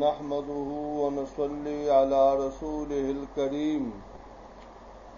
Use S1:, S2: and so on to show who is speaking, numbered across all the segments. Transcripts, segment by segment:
S1: نحمده ونصلي على رسوله الكريم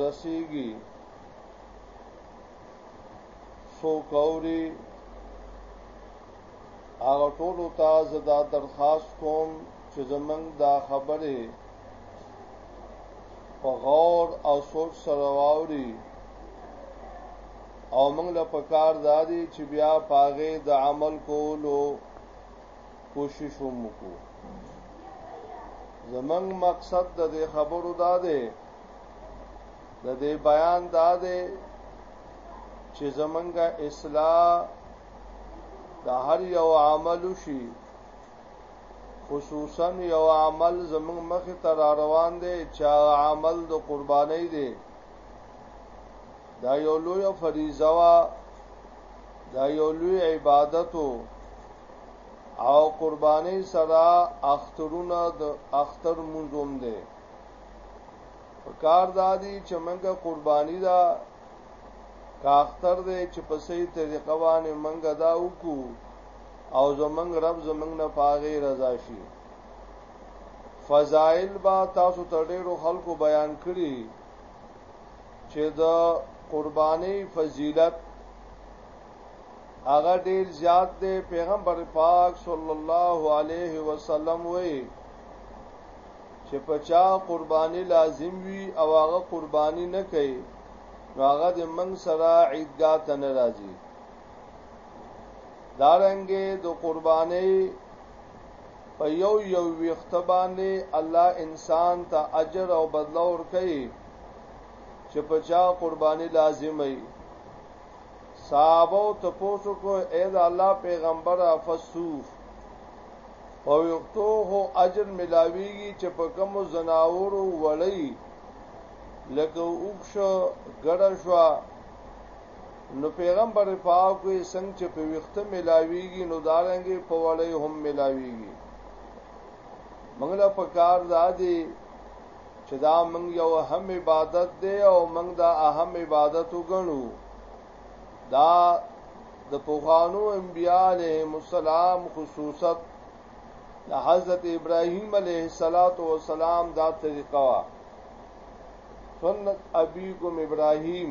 S1: رسیږي سو کوري هغه ټول ته زدا درخواست کوم چې زمنګ دا خبره په غور او سوچ سره واوري او موږ له پکار دادي چې بیا پاغه د عمل کولو کوشش هم وکړو زمنګ مقصد د دې خبرو دا دی د دې بیان دا دی چې زمنګا اصلاح د هر یو عمل شي خصوصا یو عمل زمنګ مخ ته روان دی چې عمل د قربانۍ دی دا یو لوی فریضه وا دا یو لوی عبادت او قرباني سره اخترونه د اختر منظوم دي پکار دادی چې منګه قرباني دا کا اختر دې چې په صحیح طریقه باندې منګه دا وکړو او زمنګ رب زمنګ نه پاغه رضا شي فضائل با تاسو تر ډیرو خلکو بیان کړی چې د قرباني فضیلت هغه ډیر زیات دی پیغمبر پاک صلی الله علیه وسلم وی چې پچا قرباني لازم وي او هغه قرباني نه کوي نو هغه د من سره عیدګاه ته نه راځي دارنګه د قرباني په یو یو ویخت باندې الله انسان ته اجر او بدله ورکړي چې په چا قرباني لازمي صحابه ته پوسو کو اې دا الله پیغمبر افسوف په ویختو هو اجر ملاويږي چې په کوم زناورو وړي لکه اوښ ګډه شو نو پیغمبر پاک وی څنګه چې په وخته ملاویږي نو دارنګي په وړې هم ملاویږي موږ له پکار دادي چې دا موږ یو اهم عبادت دی او موږ دا اهم عبادت وګڼو دا د پوخانو انبیاء علیهم السلام خصوصت د حضرت ابراهیم علیه السلام دا طریقه وا سنت ابيكم ابراهيم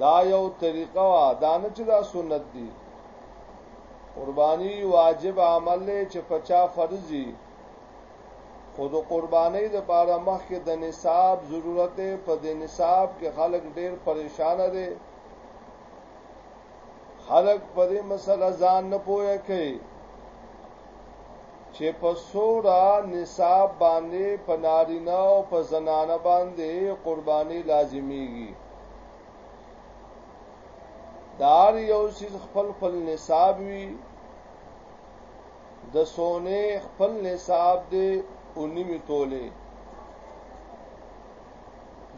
S1: دا یو طریقه وا دا نه چې دا سنت دي قرباني واجب عمل له چې پچا فرضي خود قرباني د پاره مخ کې د نصاب ضرورت په د نصاب کې خلک ډېر پریشان دي خلک په دې مسله ځان نه پوهه کوي چې په سوره نساب باندې په نارینه او په زنانه باندې قرباني لازمیږي دار یو سیز خپل خپل نصاب وی د سونه خپل نصاب دی اونیمی توله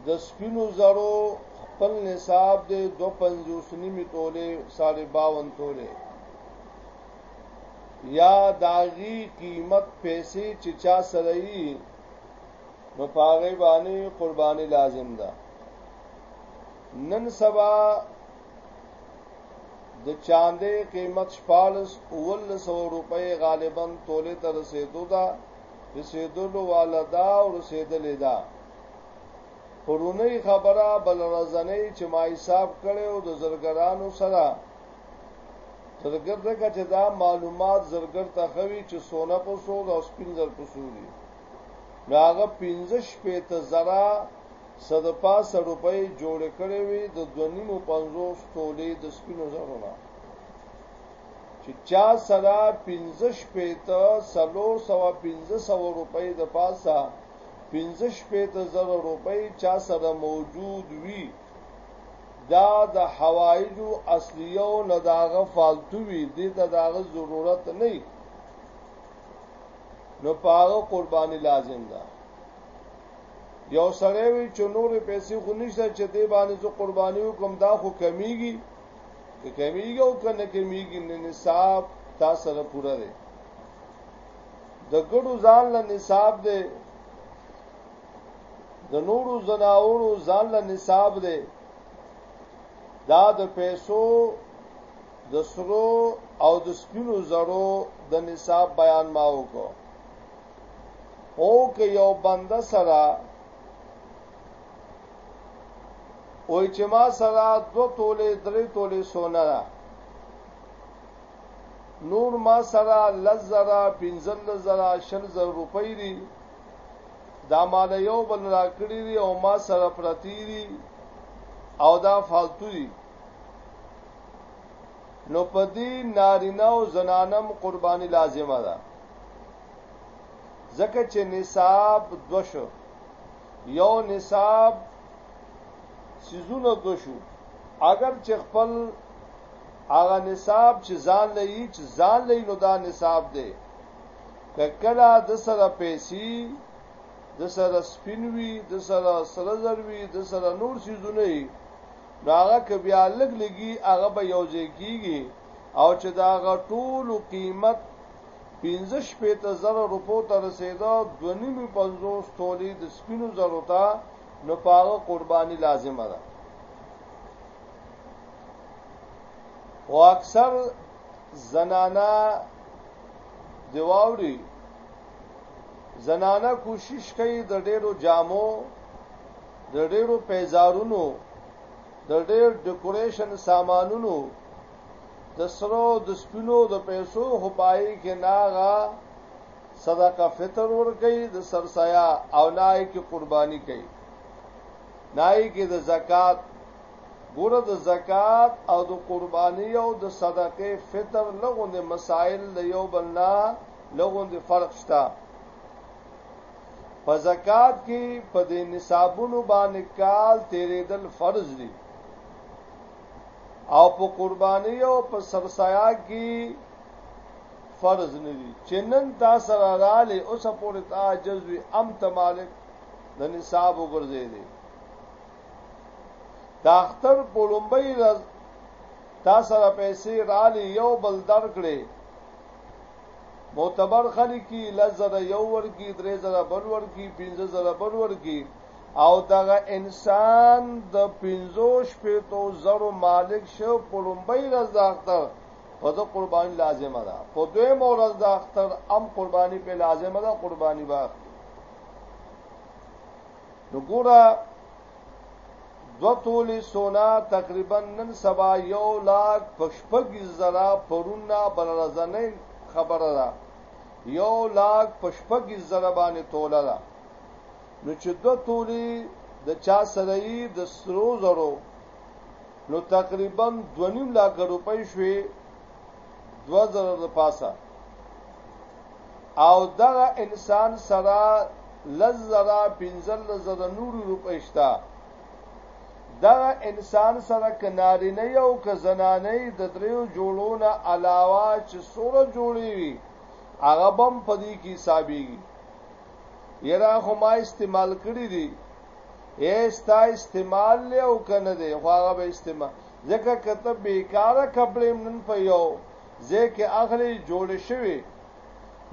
S1: د سپینو زرو خپل نصاب دی دو پنځوس نیمی توله ساڑی باون توله یا د هغې قیمت پیسې چې چا سره یي نو په هغې باندې قرباني لازم ده نن سبا د چاندې قیمت شپالس اول سو روپۍ غالبا تولې ته رسیدو دا رسیدلو والدا او رسیدلې دا پرونی خبره بل رزنې چې ما حساب کړو د زرګرانو سره تر ګرده کا چې دا معلومات زرګر ته خوي چې سونه په سو او سپین زر په سو دي نو هغه 15 پېته زرا صد پاس روپۍ جوړ کړې وي د 2.50 تولې د سپینو زرو نه چې چا سره 15 پېته 315 روپۍ د پاسه 15 پېته زر روپۍ چا سره موجود وي دا د حوایج اصلیو نه داغه فالتو وی دې ته داغه ضرورت نه نو پاغه قرباني لازم ده یو سره وی چې نور پیسې خو نشته چې دې باندې زو قرباني وکم دا خو کمیږي که کمیږي او کنه کمیږي نه نصاب تا سره پوره دی د ګړو ځان له نصاب دی د نورو زناورو ځان له نصاب دی دا د پیسو د سرو او د سپینو زرو د نصاب بیان ما وکړو او که یو بنده سره وای چې ما سره دو تولې درې تولې سونه ده نور ما سره لزرا پنځل زرا شل زر روپۍ دي دا ما له یو بل راکړي دي او ما سره پرتی دي او دا فالتو دي نو په دې نارینه او زنانم قرباني لازمه ده ځکه چې نصاب دو شو یو نصاب سيزونه دو شو اگر چې خپل هغه نصاب چې ځان لې چې ځان لې نو دا نصاب دی ککلا د سره پیسې د سره سپینوي د سره سره زروي د سره نور سيزونه یې هغه ک بیا لګ لګي هغه به یو ځای کیږي او چې دا هغه ټول قیمت 15 شپېته زره روپو ته رسیدا 2.50 تولې د سپینو زرو ته نو پاغه قرباني لازمه ده او اکثر زنانا دیواوري زنانا کوشش کوي د ډېرو جامو د ډېرو پیزارونو د ډېر ډیکوریشن سامانونو د سرو د سپینو د پیسو هپای کې ناغه صدقه فطر ور کوي د سرسایا او نای کې قرباني کوي نای کې د زکات ګوره د زکات او د قرباني او د صدقې فطر لغوند مسائل د یو بل نه لغوند فرق شته په زکات کې په دې نصابونو باندې کال تیرېدل فرض دي او په قرباني او په سرسایا کې فرض نه دي چې نن تا سره رااله اوس پورې تا جزوي ام تمالک د نصاب وګرځې دي دا اختر په لومبۍ ورځ تا سره پیسې رالی یو بل درکړي معتبر خلک کی لزر یو ورکی درې زره بل ورکی پنځه زره بل ورکی او دغه انسان د پنځو شپېتو زرو مالک شو په لومبۍ ورځ د اختر په د قرباني لازمه ده په دویم ورځ د اختر ام قرباني په لازمه ده قرباني واخلي نو ګوره دو تولی سونا تقریبا نن سبا یو لاک پشپگی زرا پرونا بررزنی خبر را یو لاک پشپگی زرا بانی تولا را نو چې دو تولی د چا سره یې د سرو زرو نو تقریبا 2.5 لک روپۍ شوې دو زره د پاسه او دغه انسان سره لز زره پنځل زره نورو روپۍ شته دغه انسان سره کناری نه یو که زنانه د دریو جوړونه علاوه چې سوره جوړی وي هغه بم پدی کی حسابيږي یرا خو ما استعمال کړی دي ایستا استعمال له او کنه دی خو هغه به استعمال ځکه که ته بیکاره کپړې هم نن په یو ځای کې اخلې جوړې شوې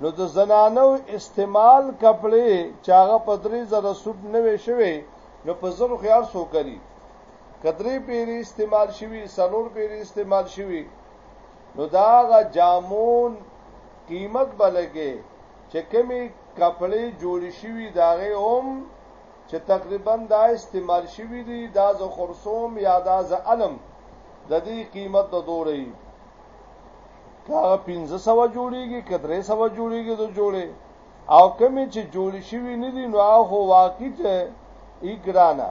S1: نو د زنانو استعمال کپړې چې هغه په درې زره سوټ نوې شوې نو په زرو خو هر څوک لري کدرې پیری استعمال شوي سلور پیری استعمال شوي نو دا غا جامون قیمت بلګې چې کمی کپړې جوړې شوي داغه هم چې تقریبا دا استعمال شوی دی دا ز خرصوم یا دا ز علم د دې قیمت د دورې کا 1500 جوړیږي ک 300 جوړیږي د جوړې او کمی چې جوړ شوی نه دی نو هغه واقعي ته ایګرانه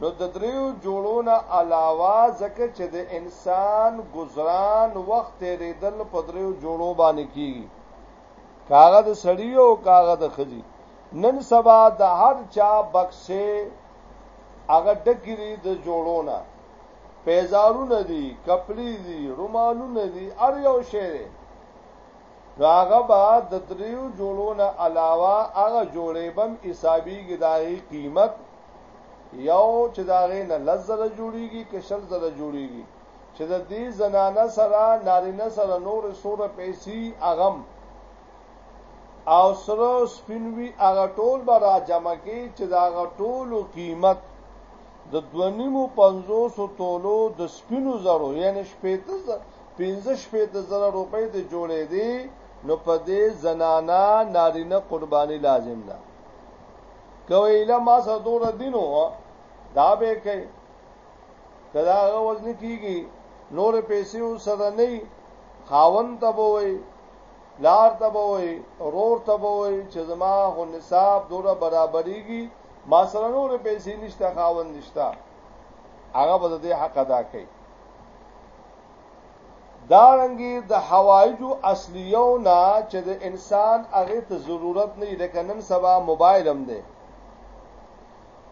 S1: نو د دریو جوړونه علاوه ځکه چې د انسان گزاران وخت ریدل په دریو جوړو باندې کیږي کاغه د سړی او کاغه د خزي نن سبا د هر چا بکسه هغه ډکری د جوړونه پیزارونه دي کپړې دي رومالونه دي ار یو شی دی راغه با د دریو جوړونه علاوه هغه جوړې بم حسابي ګداغي قیمت یو چې داغه نه لزر جوړیږي کشل زره جوړیږي چې د دې زنانه سره نارینه سره نور سوره پیسې اغم او سره سپینوي هغه ټول به را جمع کې چې دا هغه ټولو قیمت د 2550 تولو د سپینو زرو یعنی شپېته 15 شپېته زره روپۍ ته جوړې دي نو په دې زنانا نارینه قرباني لازم ده کوي له ما سره دور دینو دا به کوي کدا هغه وزن کیږي نور پیسې وسره نه خاون ته بوي لار ته بوي رور ته بوي چې زما هو نصاب دوره برابرېږي ما سره نور پیسې نشته خاون نشته هغه به دې حق ادا کوي دا رنګي د حوایجو اصليو نه چې د انسان هغه ته ضرورت نه لکه نن سبا موبایل هم دی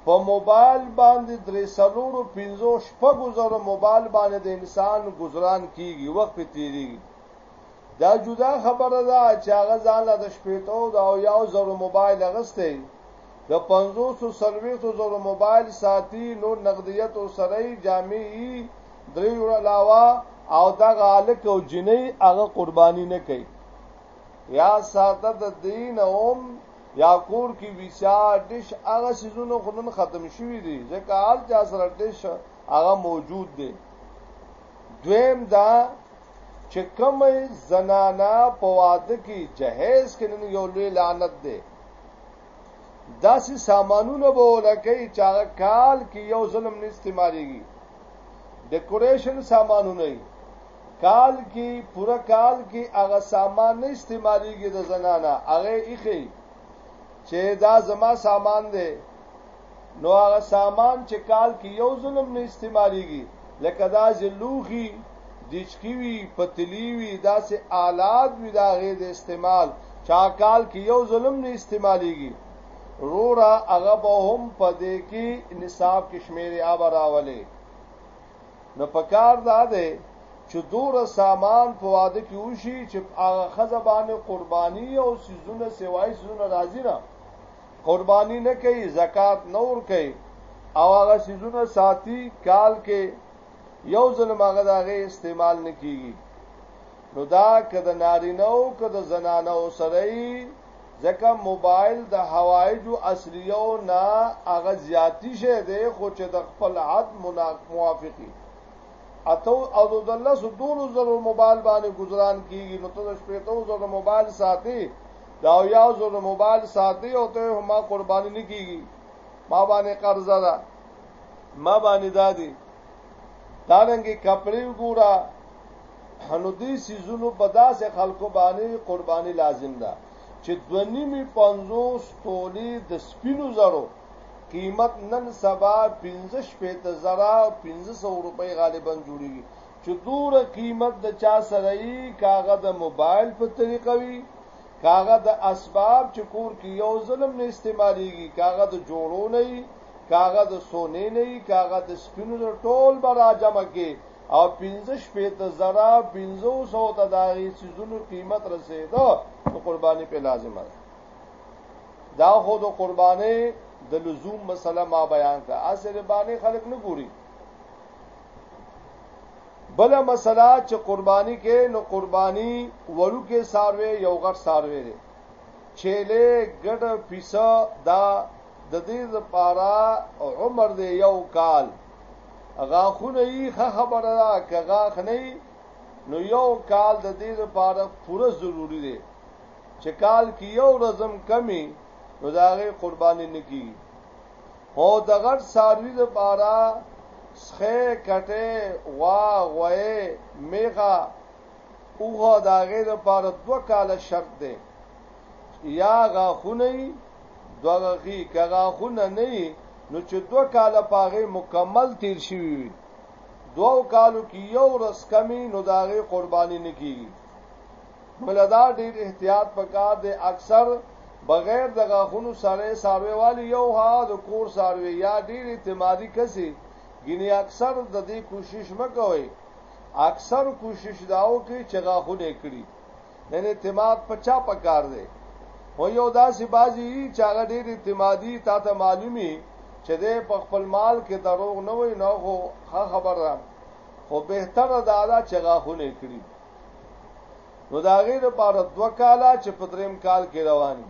S1: په موبایل باندې درې څلورو پنځو شپږو زرو موبایل باندې د انسان گزاران کیږي وخت په تیریږي دا جدا خبره ده چې هغه ځان له شپېتو د او یو زرو موبایل غسته د 500 سلويتو زرو موبایل ساتي نو نقدیت او سره جامعي درې ور علاوه او دا غالک او جنې هغه قرباني نه کوي یا ساته د دین اوم یا کور کې ویسا ډیش هغه سيزونو خنن ختم شوی دی ځکه هر چا سره ډیش هغه موجود دی دویم دا چې کوم زنانا په واده کې جهیز کې نن یو لوی لعنت دی داسې سامانونه به ولکې چې هغه کال کې یو ظلم نه استعمالېږي ډیکوریشن سامانونه کال کې پوره کال کې هغه سامان نه استعماليږي د زنانه هغه ایخي چې دا زما سامان دی نو هغه سامان چې کال کې یو ظلم نه استعماليږي لکه دا زلوخي دچکی وی پتلی وی داسې آلات وی دا غي د استعمال چا کال کې یو ظلم نه استعماليږي رورا هغه به هم پدې کې نصاب کشمیر آب راولې نو پکار دا ده چې دور سامان په واده کې وشي چې هغه خزه باندې قرباني او سيزونه سیوای سيزونه راځي نه قرباني نه کوي زکات نه ور کوي او هغه سيزونه ساتي کال کې یو ځل ماغه داغه استعمال نه کیږي نو دا کده نارینه او کده زنانه او سره ځکه موبایل د حوایجو اصلیو نه هغه زیاتی شه دی خو چې د خپل عد موافقي اتو او د الله سو دولو زرو موبایل باندې گزاران کیږي نو ته د شپې ته زرو موبایل ساتي دا یا زرو موبایل ساتي او ته هم قرباني نه کیږي ما باندې قرضه ده ما باندې دادی دارنګي کپڑے وګوره نو دې سيزونو په داسې خلکو باندې قرباني لازم ده چې دو نیمې پنځوس تولې د سپینو زرو قیمت نن سبا 15 شپېت زرا 1500 روپۍ غالبا جوړیږي چې دوره قیمت د چا سره یي کاغه د موبایل په طریقه وي کاغه د اسباب چې کور کې یو ظلم نه استعماليږي کاغه د جوړو نه کاغه د سونې نه کاغه د سپینو ټول برا جمع کې او 15 شپېته زرا 1500 ته داغي سيزونو قیمت رسیدو نو قرباني په لازمه ده دا خو د قرباني د لزوم مسله ما بیان کړه اصل باندې خلک نه ګوري بل مسله چې قرباني کې نو قرباني ورو کې ساروي یو غټ ساروي دی چيله ګډ پیسه دا د دې لپاره عمر دی یو کال غاخونه یې ښه خبره ده که غاخ نه نو یو کال د دې لپاره پوره ضروری دی چې کال کې یو رزم کمی نو دا غي قرباني نکی هو د غټ ساروی لپاره سخه کټه وا غوې میغه اوغه دا غي لپاره دوه کال شرط دی یا غاخونه دوه غاخي که غاخونه نه یې نو چې دوه کاله په هغې مکمل تیر شوي وي دوو کالو کې یو ورځ کمی نو د هغې قرباني نه کیږي بله دا ډېر احتیاط پکار دی اکثر بغیر د غاخونو سره ساروی والی یو ها د کور ساروی یا ډیر اعتمادي کسي ګینه اکثر د دې کوشش مکوي اکثر کوشش داو کې چې غاخونه کړی ان اعتماد په چا پکار دی هو یو داسې بازی چې هغه ډېر اعتمادي تا ته معلومي چې د په خپل مال کې دروغ نه وي نو خو خبر را خو به تر دا دا چې غاخونه کړی نو دا غیر لپاره دوه کاله چې په دریم کال کې رواني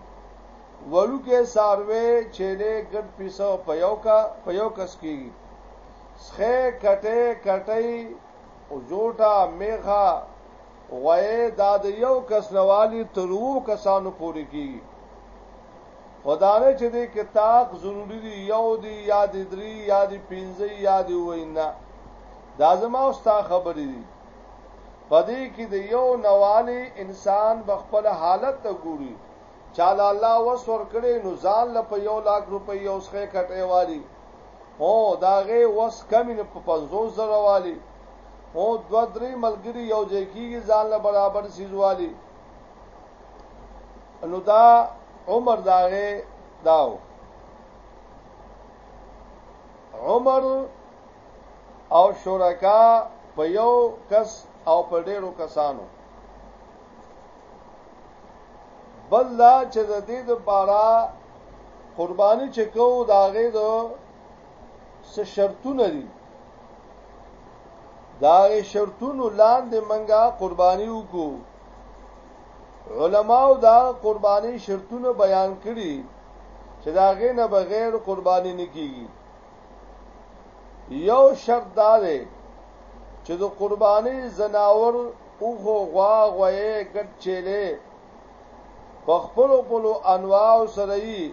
S1: ورو کې ساروي چې له ګډ پیسو په یو کا په یو کس کېږي سخه کټه کټه او جوټه میغه غوی دا د یو کس نوالی تر وو کسانو پورې کیږي خدانه چې دې کې طاق ضروری دی یو دی یا دی درې یا دی پنځه یا دی وینا دا زما او ستا خبرې دي پدې کې د یو نوالی انسان بخپل حالت ته ګوري چاله الله وسور کړي نو ځان له په یو لاک روپۍ اوسخه کټې والی او داغه وس کمینه په 50 زره والی هو دوه درې ملګری یو ځای کیږي ځان له برابر سیزوالي نو دا عمر داغه داو عمر او شرکا په یو کس او په ډیرو کسانو بل لا چې د دې د بارا قرباني چې کو داغه دو څه شرطونه دي دا شرطونو لاندې منګه قرباني وکړو علماو دا قرباني شرطونه بیان کړي چې دا غې نه بغیر قرباني نه کیږي یو شرط دا دی چې د قرباني زناور او غوا غوې ګټ چيله په خپل خپل انواع سره یې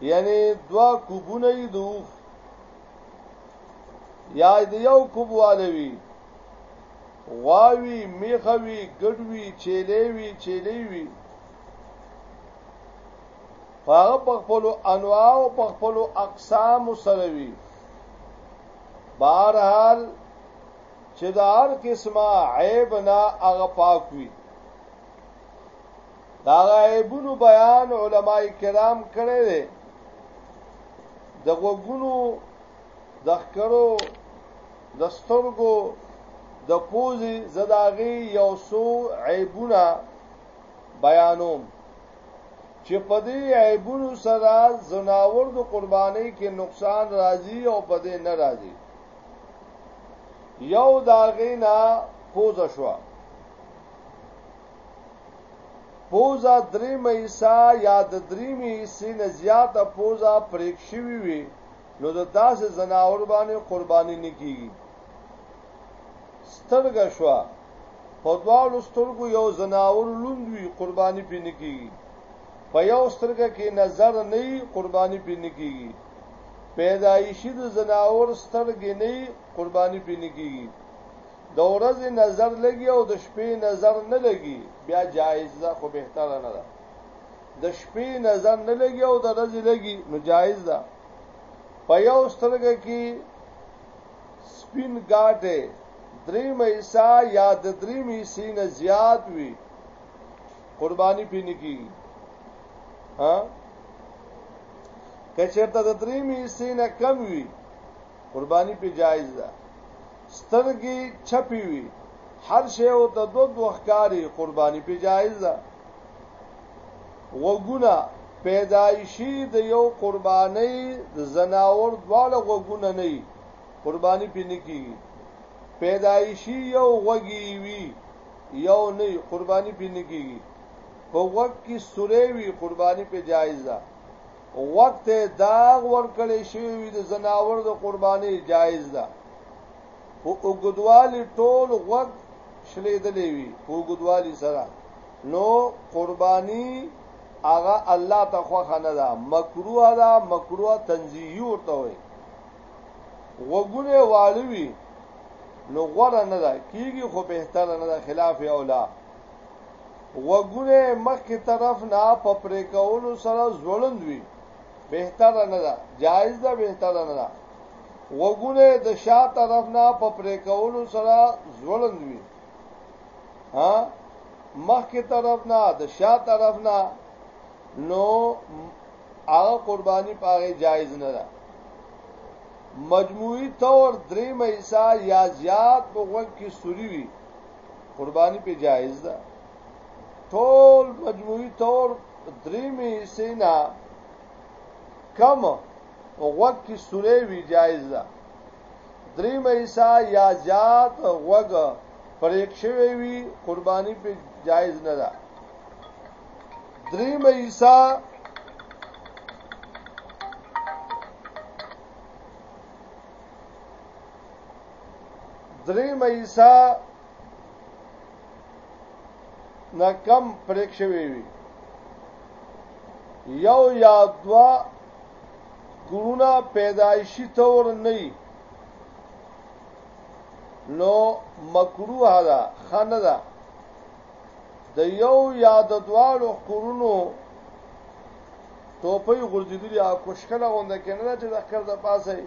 S1: یعنی دوا کوبونه یې دوخ یا د یو کوب والوي غواوی میخوی ګډوی چیلیوی چیلیوی هغه په خپل انواع او په خپل اقسام سره وی بهرحال چې د هر قسمه عیب نه هغه پاک وي دا غایبونو بیان علما کرام کړی دی د غوګونو د خکرو د سترګو د پوزي زداغي یو سو عیبونه بیانوم چې په دې عیبونو سره زناور د قرباني کې نقصان راځي او په دې نه راځي یو داغینا پوزه شو پوزه دریمه حصه یا د دریمې حصې نه زیاته پوزه پریک شوي وي نو د داسې ځناور باندې قرباني نه کیږي سترګه شوه په دواړو سترګو یو ځناور لوند وي قرباني پې نه کیږي په یو سترګه کې نظر نه وي قرباني پې نه کیږي پیدایشي د ځناور سترګې نه قرباني پې نه کیږي د ورځې نظر لګي او د شپې نظر نه لګي بیا جایز ده خو بهتره نه ده د شپې نظر نه لګي او د ورځې لګي نو جایز ده په یو سترګه کې سپین ګاټه درې مېسا یا د درې مېسې نه زیات وي قرباني پینې کیږي ها کچرته د درې مېسې نه کم وي قرباني په جایز ده سترګي چپي وي هر شی او ته دو دو ښکاري قرباني پي جائز ده غوږونه پيدايشي د يو قرباني د ځناور دواړه غوږونه نه وي قرباني پي نه کيږي پيدايشي يو غوږي وي يو نه قرباني پي نه کيږي په غوږ کې سوري وي قرباني پي جائز ده غوږ ته داغ ورکړی شوی وي، د ځناور د قربانۍ جایز ده، په اوږدوالي ټول غوږ شلیدلی وي، په اوږدوالي سره نو قرباني هغه الله ته خوښه نه ده، مکروه ده، مکروه تنزیهي ورته وي، غوږونه واړوي نو غوره نه ده کیږي، خو بهتره نه ده، خلاف اولا. غوږونه یې مخکې طرف نه په پرې کولو سره ځوړند وي بهتره نه ده جایز ده بهتره نه ده غوږونه د شا طرف نه په پرې کولو سره ځوړند وي ها مخکې طرف نه د شا طرف نه نو هغه قرباني پاره جایز نه ده مجموعي طور درې مېسا یا زیات په وخت کې سوري وي قرباني په جایز ده ټول مجموعي تور درې می سینا کم غوږ کې سورې وی جایز ده درې می سا یا زیات غوږ پرېک شوی وی قرباني په جایز نه ده درې می سا درې مېسا نه کم پرېک شوی وي یو یا دوا کرونا پیدایشی تور نه نو مکروه ده خنه ده د یو یا د دواړو کورونو ټوپۍ غورځېدلې او کوشکله غونډه کې نه چې د ښکر د پاسه یې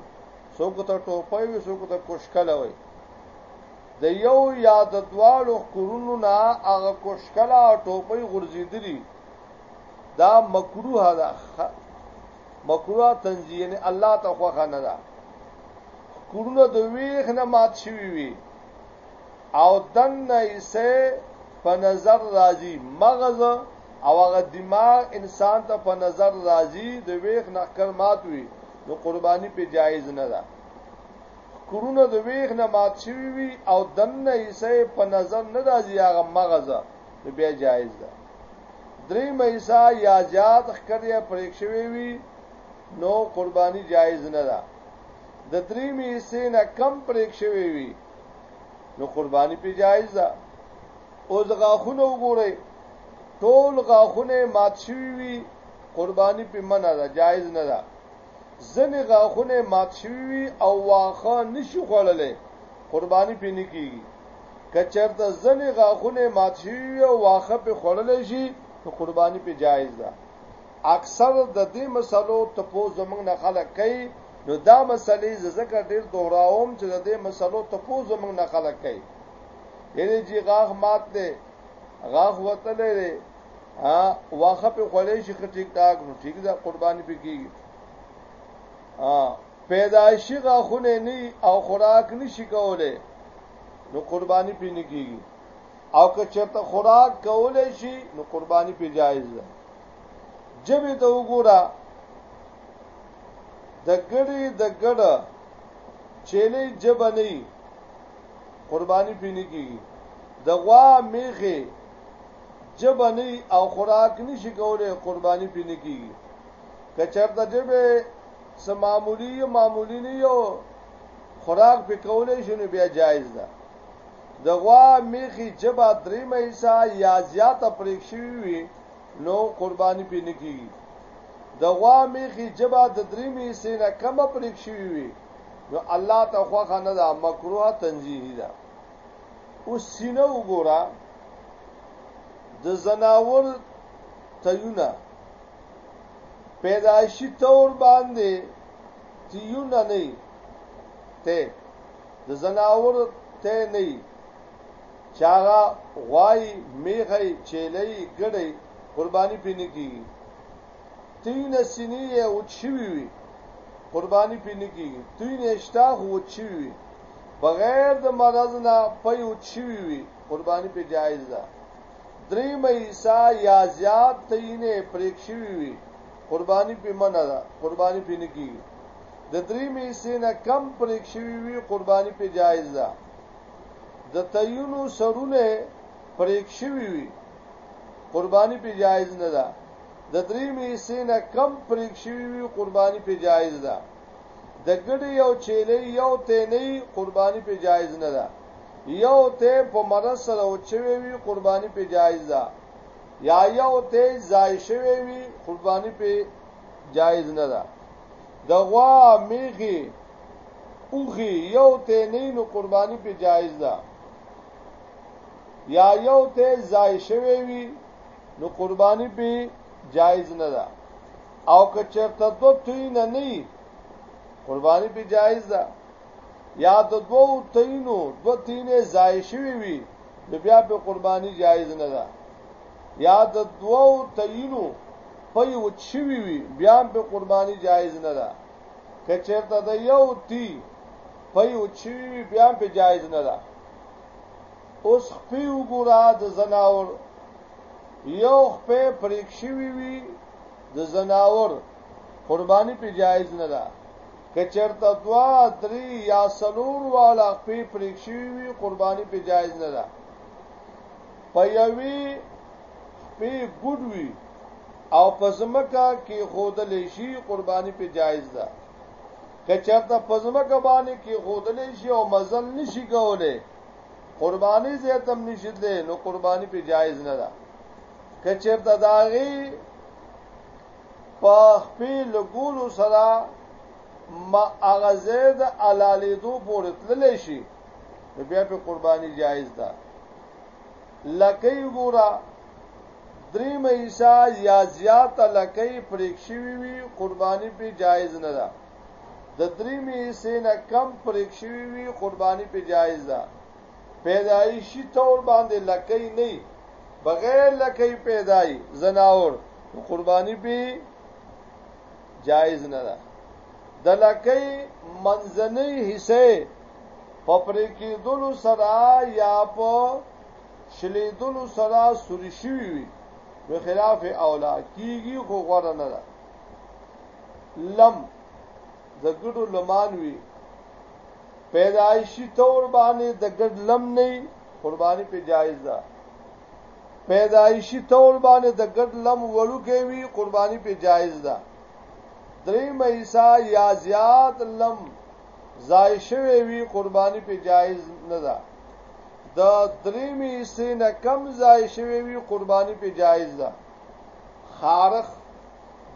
S1: څوک ته ټوپۍ وي څوک ته کوشکله وي د یو یا د دواړو ښکرونو نه هغه کوشکله او ټوپۍ غورځېدلې دا مکروه ده مکروه تنزیه یعنی الله ته خوخه نه ده کورونه د ویخ نه مات شوی وي او دننه یې څه په نظر راځي مغز او هغه دماغ انسان ته په نظر راځي د ویخ نه کر مات وي نو قرباني په جایز نه ده کورونه د ویخ نه مات شوی وي او دننه یې څه په نظر نه راځي هغه مغز نو بیا جایز ده درې مېسا یا زیات خکرې پرېک شوی وي نو قرباني جایز نه ده د درې مېسې نه کم پرېک شوی وي نو قرباني په جایز ده او زغاخونه وګورئ ټول غاخونه مات شوی وي قرباني په منه ده جایز نه ده ځنې غاخونه مات شوی وي او واخه نشي خوړلې قرباني په نه کیږي کچرته ځنې غاخونه مات شوی وي او واخه په خوړلې شي نو قرباني په جایز ده اکثر ددی مسلو تپوس زمونږ نه خلک کوي نو دا مسلی زه ځکه ډیر دوهراوم چې ددی مسلو تپوس زمونږ نه خلک کوي یعنی جی غاغ مات دی غاغ وتلی دی واخه په خولې شي ټیک ټاک نو ټیک ده قرباني پکېږي پیدایشي غاخونه نه او خوراک نشي کوله نو قرباني پې نه کیږي او که چېرته خوراک کوله شي نو قرباني پې جایز ده جبې ته وګوره د ګړې د ګړ چيلې جب نه قرباني پینې کیږي د غوا میخه جب نه او خوراک نشي کولای قرباني پینې کیږي کچرته جبې سمامولي معمولی نه یو خوراک په کولای شنو بیا جایز ده د غوا میخي جبا درې مېسا یا زیاته پرېښوي وي نو قرباني پې نه کېږي. د غوا مېښې ژبه د درېیمې حصې نه کمه پرې شوې وي، نو الله ته خوښه نه ده، مکروه تنزیهي ده. اوس سینه وګوره، د ځناور تیونه، پیدایشي طور باندې تیونه نه وي، ته د ځناور ته نه وي. چاغه، غوايي، مېښی، چېلۍ، ګډۍ قرباني پرې نه کېږي. تېينه سينې يې وچ شوي وي، قرباني پرې نه کېږي. تېينه شته خو وچ شوي وي، بغير د مرض نه پۍ وچ شوي وي، قرباني پرې جائز ده. درېيمه حصه يا زيات تېينې پرېک شوي وي، قرباني پرې منع ده، قرباني پرې نه کېږي. د درېيمې حصې نه کم پرېک شوي وي، قرباني پرې جائز ده. د تیونو سرونه پریک شوي وي قرباني په جایز نه ده د دریمې حصې نه کم پریک شوي وي قرباني په جایز ده د ګډې یو چیلې یو تینې قرباني په جایز نه ده یو ته په مرز سره اوچوي وي قرباني په جایز ده یا یو ته ځای شوی وي قرباني په جایز نه ده د غوا میخي اوخي یو ته نه نو قرباني په جایز ده یا یو ته ځای شوی وي نو قرباني په جایز نه ده او که چرته دو توی نه نه قرباني په جایز ده یا د دوو تینو دو تینې ځای شوی وي نو بیا په قرباني جایز نه ده یا د دوو تینو په یو چوي وي بیا په قرباني جایز نه ده که چېرته د یو تی په یو چوي وي بیا په جایز نه ده اوس خپې وګوره د زناور یو خپې پریک شوي وي د زناور قرباني په جایز نه ده که چرته دوه، دري يا څلور واړه خپې پريک شوي وي قرباني پې جائز نه ده. په يوې خپې ګډ وي او په ځمکه کې خودلې شي قرباني په جایز ده که چرته په ځمکه باندې کې خودلې شي او مزل نشي کولای قرباني زه تم نشیدلې نو قرباني په جایز نه ده که چرته داغي په خپې لګولو سره ما هغه ځای د حلالېدو پورې تللی شي نو بیا په قرباني جایز ده لکۍ ګوره درې مېسا یا زیاته لکۍ پرېک شوي وي قرباني په جایز نه ده د درې مېسې نه کم پرېک شوي وي قرباني په جایز ده پیدایشي طور باندې لکۍ نه بغیر لکۍ پیدای زناور نو قرباني به جایز نه ده د لکۍ منځنۍ حصے په پرې کېدلو سره یا په شلیدلو سره سوري شوي وي نو خلاف اولا کیږي خو غوړه نه ده لم د ګډو لمان وي پیدایشي تور باندې د ګډ لم نه قرباني په جایز ده پیدایشي تور باندې د ګډ لم ورو کوي قرباني په جایز ده درې مېسا یا زیات لم زای شوی وی قرباني په جایز نه ده د درې مېسې نه کم زای شوی وی قرباني په جایز ده خارخ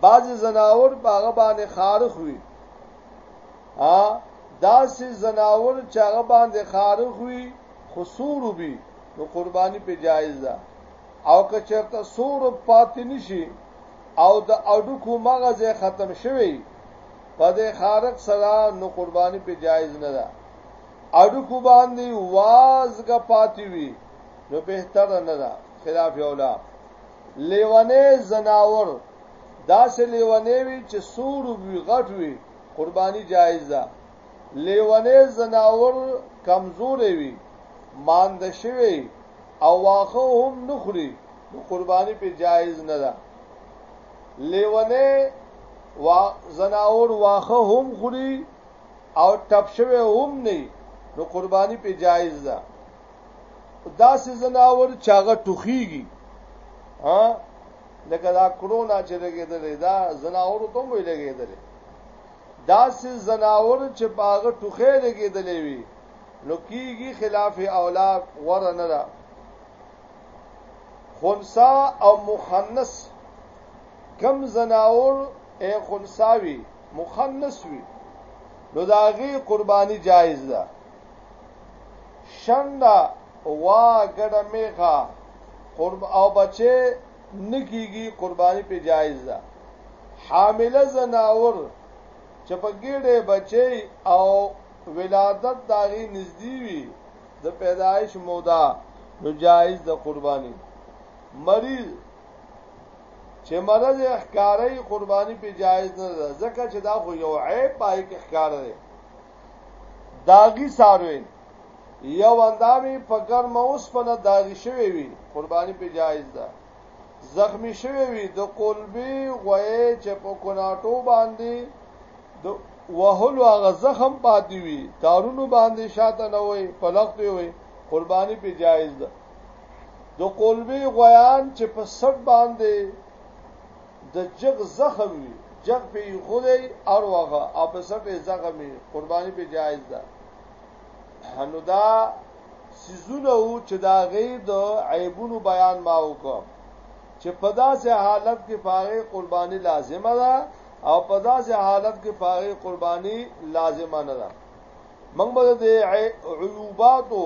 S1: بعضی زناور په هغه باندې خارخ وي ها داسې زناور چې هغه باندې خارخ وي خسور وي نو قرباني په جایز ده او که چرته سور پاتې نشي او د اډوکو مغز ختم شوی په دې خارق سره نو قرباني په جایز نه ده اډوکو باندې وازګه پاتې وي نو به تر نه ده خلاف اولا لیونی زناور داسې لیونی وي چې سور وي غټ وي قرباني جایز ده لیونی زناور کمزورې وي ماند شوی او واخه هم نخوري نو قرباني په جایز نه ده لیونی وا زناور واخه هم خوري او ټپ شوی هم نه نو قرباني په جایز ده داسې زناور چې هغه ټوخیږي ها لکه دا کرونا چې لګېدلې دا زناور ته وې لګېدلې داسې زناور چې باغ ټوخې لګېدلې وي نو کیږي خلاف اولا ورنه ده خنسا او مخنث کم زناور اے خنساوی مخنث وی نو داغي قرباني جایز ده شنډه وا ګډه میخه قرب او بچي نکیږي قرباني په جایز ده حامله زناور چې په ګډه بچي او ولادت داغي نږدې وي د پیدایش موده نو جایز د قرباني مریض چې مرض احکاري قرباني په جایز نه ده ځکه چې دا خو یو عیب پای کې احکار دی داغي ساروي یو اندامي په ګرمه اوسپنه داغي شوی وي قرباني په جایز ده زخمی شوی وي د قلبي غوې چې په کناټو باندې د وهلو هغه زخم پاتې وي تارونو باندې شاته نه وي په لخت وي قرباني په جایز ده د قلبي غویان چې په سټ باندې د جغ زخم وي جغ په خوري او هغه او په سر په زخم وي قرباني به جایز ده نو دا سيزونه وو چې دا غي د عیبونو بیان ما وکړ چې په داسې حالت کې پاره قرباني لازمه ده او په داسې حالت کې پاره قرباني لازمه نه ده موږ به د عیوباتو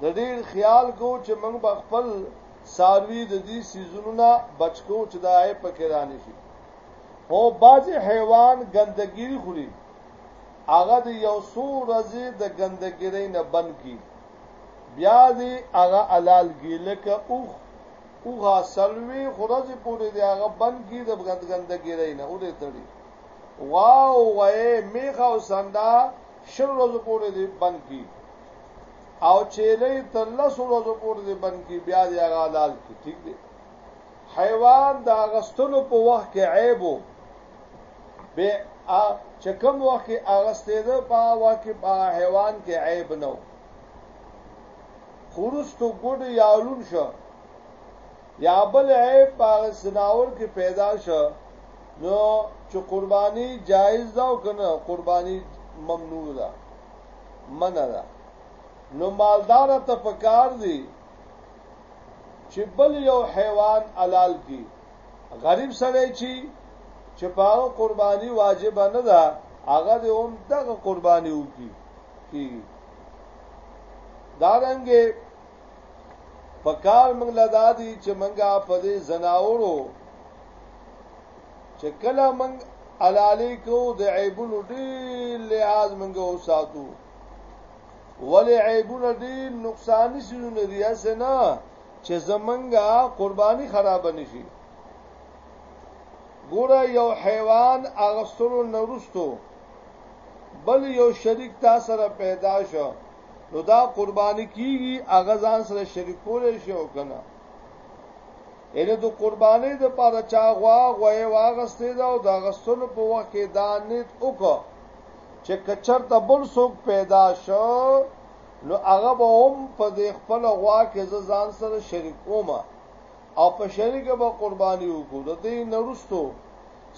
S1: د ډېر خیال کو چې موږ به خپل ساروي د دې سیزونو نه بچ کو چې دا یې پکې رانه شي هو بعضې حیوان ګندګیری خوري هغه د یو څو ورځې د ګندګیری نه بند کی بیا دی هغه حلال کی لکه اوخ اوغه سلوي خورځ پورې دی هغه بند کی د بغند ګندګیری نه اورې تړي واو وای میخه او سندا شل ورځې پورې دی بند کی او چیلې تر لس ورځو پورې دې بند کی بیا دې هغه حلال کی ټیک دی حیوان د اغستلو په وخت کې عیب وو به چې کوم وخت کې اغستې ده په وخت کې په حیوان کې عیب نه وو خورستو ګډ یالون شو یا بل عیب په سناور کې پیدا شو نو چې قرباني جایز ده او کنه قرباني ممنوع ده منه ده نو مالدار ته پکار دی چې بل یو حیوان حلال کی غریب سره چی چې پاو قربانی واجب نه ده هغه د هم دغه قربانی وکي کی دارنګه پکار موږ لدادي چې موږ په دې زناورو چې کله موږ علالی کو د عیبونو ډیر لحاظ موږ وساتو ولی عیبونه ډیر نقصانی سيزونه دي اسنه چې زمونږه قرباني خراب نشي ګوره یو حیوان اغسترو نورستو بل یو شریک تا سره پیدا شو نو دا قرباني کیږي اغه ځان سره شریک کولای شي او کنه ان د قرباني د پاره چا غوا غوې واغستې دا او دا غستونو په وخت کې دا نیت وکړه چې کچر ته بل څوک پیدا شو نو هغه به هم په دې خپل غوا کې ځان سره شریک کومه او په شریک به قرباني وکړو د دې نورستو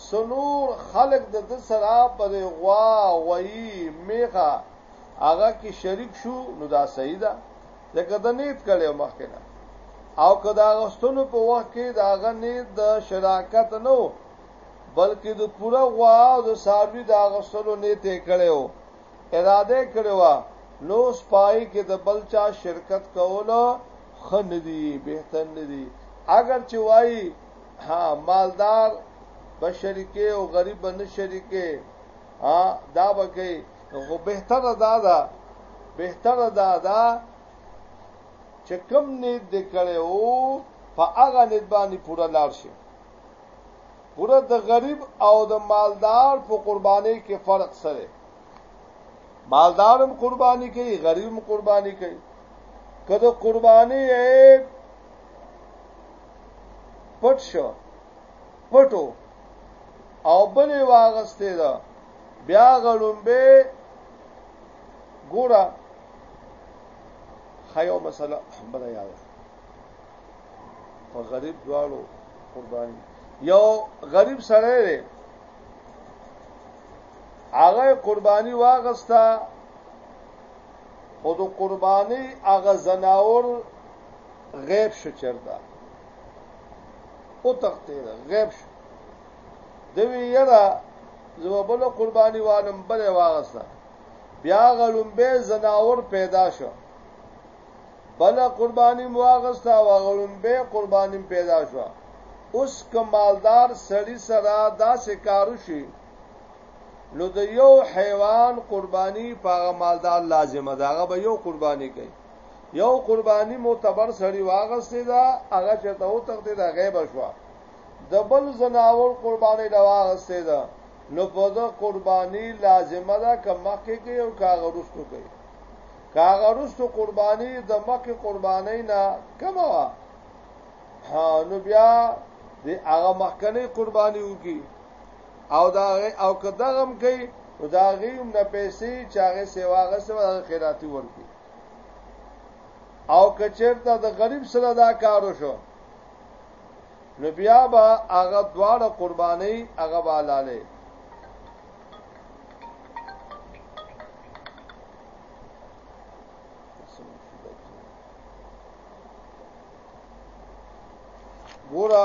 S1: سنور خلق د د سره په غوا وای میغه هغه کې شریک شو نو دا صحیح ده لکه د نیت کړي مخکې نه او که دا غستونو په وخت کې دا غ نیت د شراکت نو بلکې د پوره غوا او د ساروی دا غستلو نیت یې کړو اراده کړو نو سپای کې د بلچا شرکت کولو خندي بهتر ندي اگر چې وایي ها مالدار بشریکه او غریب نه شریکه ها دا بګي خو بهتره دا ده بهتره دا ده چې کم نیت دې کړي او په هغه نیت باندې پوره لار شي پوره د غریب او د مالدار په قرباني کې فرق سره مالدارم قرباني کوي غریبم قرباني کوي کله قرباني پټ شو پټو او بلې واغستې ده بیا غړومبه ګوره خیو مسله بده یاد په غریب دواړو قرباني یو غریب سره دی هغه قرباني واغستا خود قرباني هغه زناور غیب شو چرته او تختې ده غیب شو دوی یرا زوبلو قرباني والم بل واغسته بیا غلم به زناور پیدا شو بل قرباني واغسته واغلم به قرباني پیدا شو اوس کمالدار سړی سره دا شکارو شي نو د یو حیوان قرباني په مالدار لازمه ده هغه به یو قرباني کوي یو قربانی معتبر سړی واغستې ده هغه چې ته وتښتې ده غیب شو د بل زناور قربانی لا واغستې ده نو په د قربانی لازمه ده که مخکې کې او کاغه رستو کوي کاغه رستو قربانی د مخکې قربانی نه کمه وا نو بیا د هغه مخکنی قربانی وکي او دا او که دغم کوي نو دا غي هم نه پیسې چې هغه سیوا غسه هغه خیراتي ورکي او که چیرته د غریب سره دا کار وشو نو بیا به هغه دواړه قرباني هغه بالاله ګوره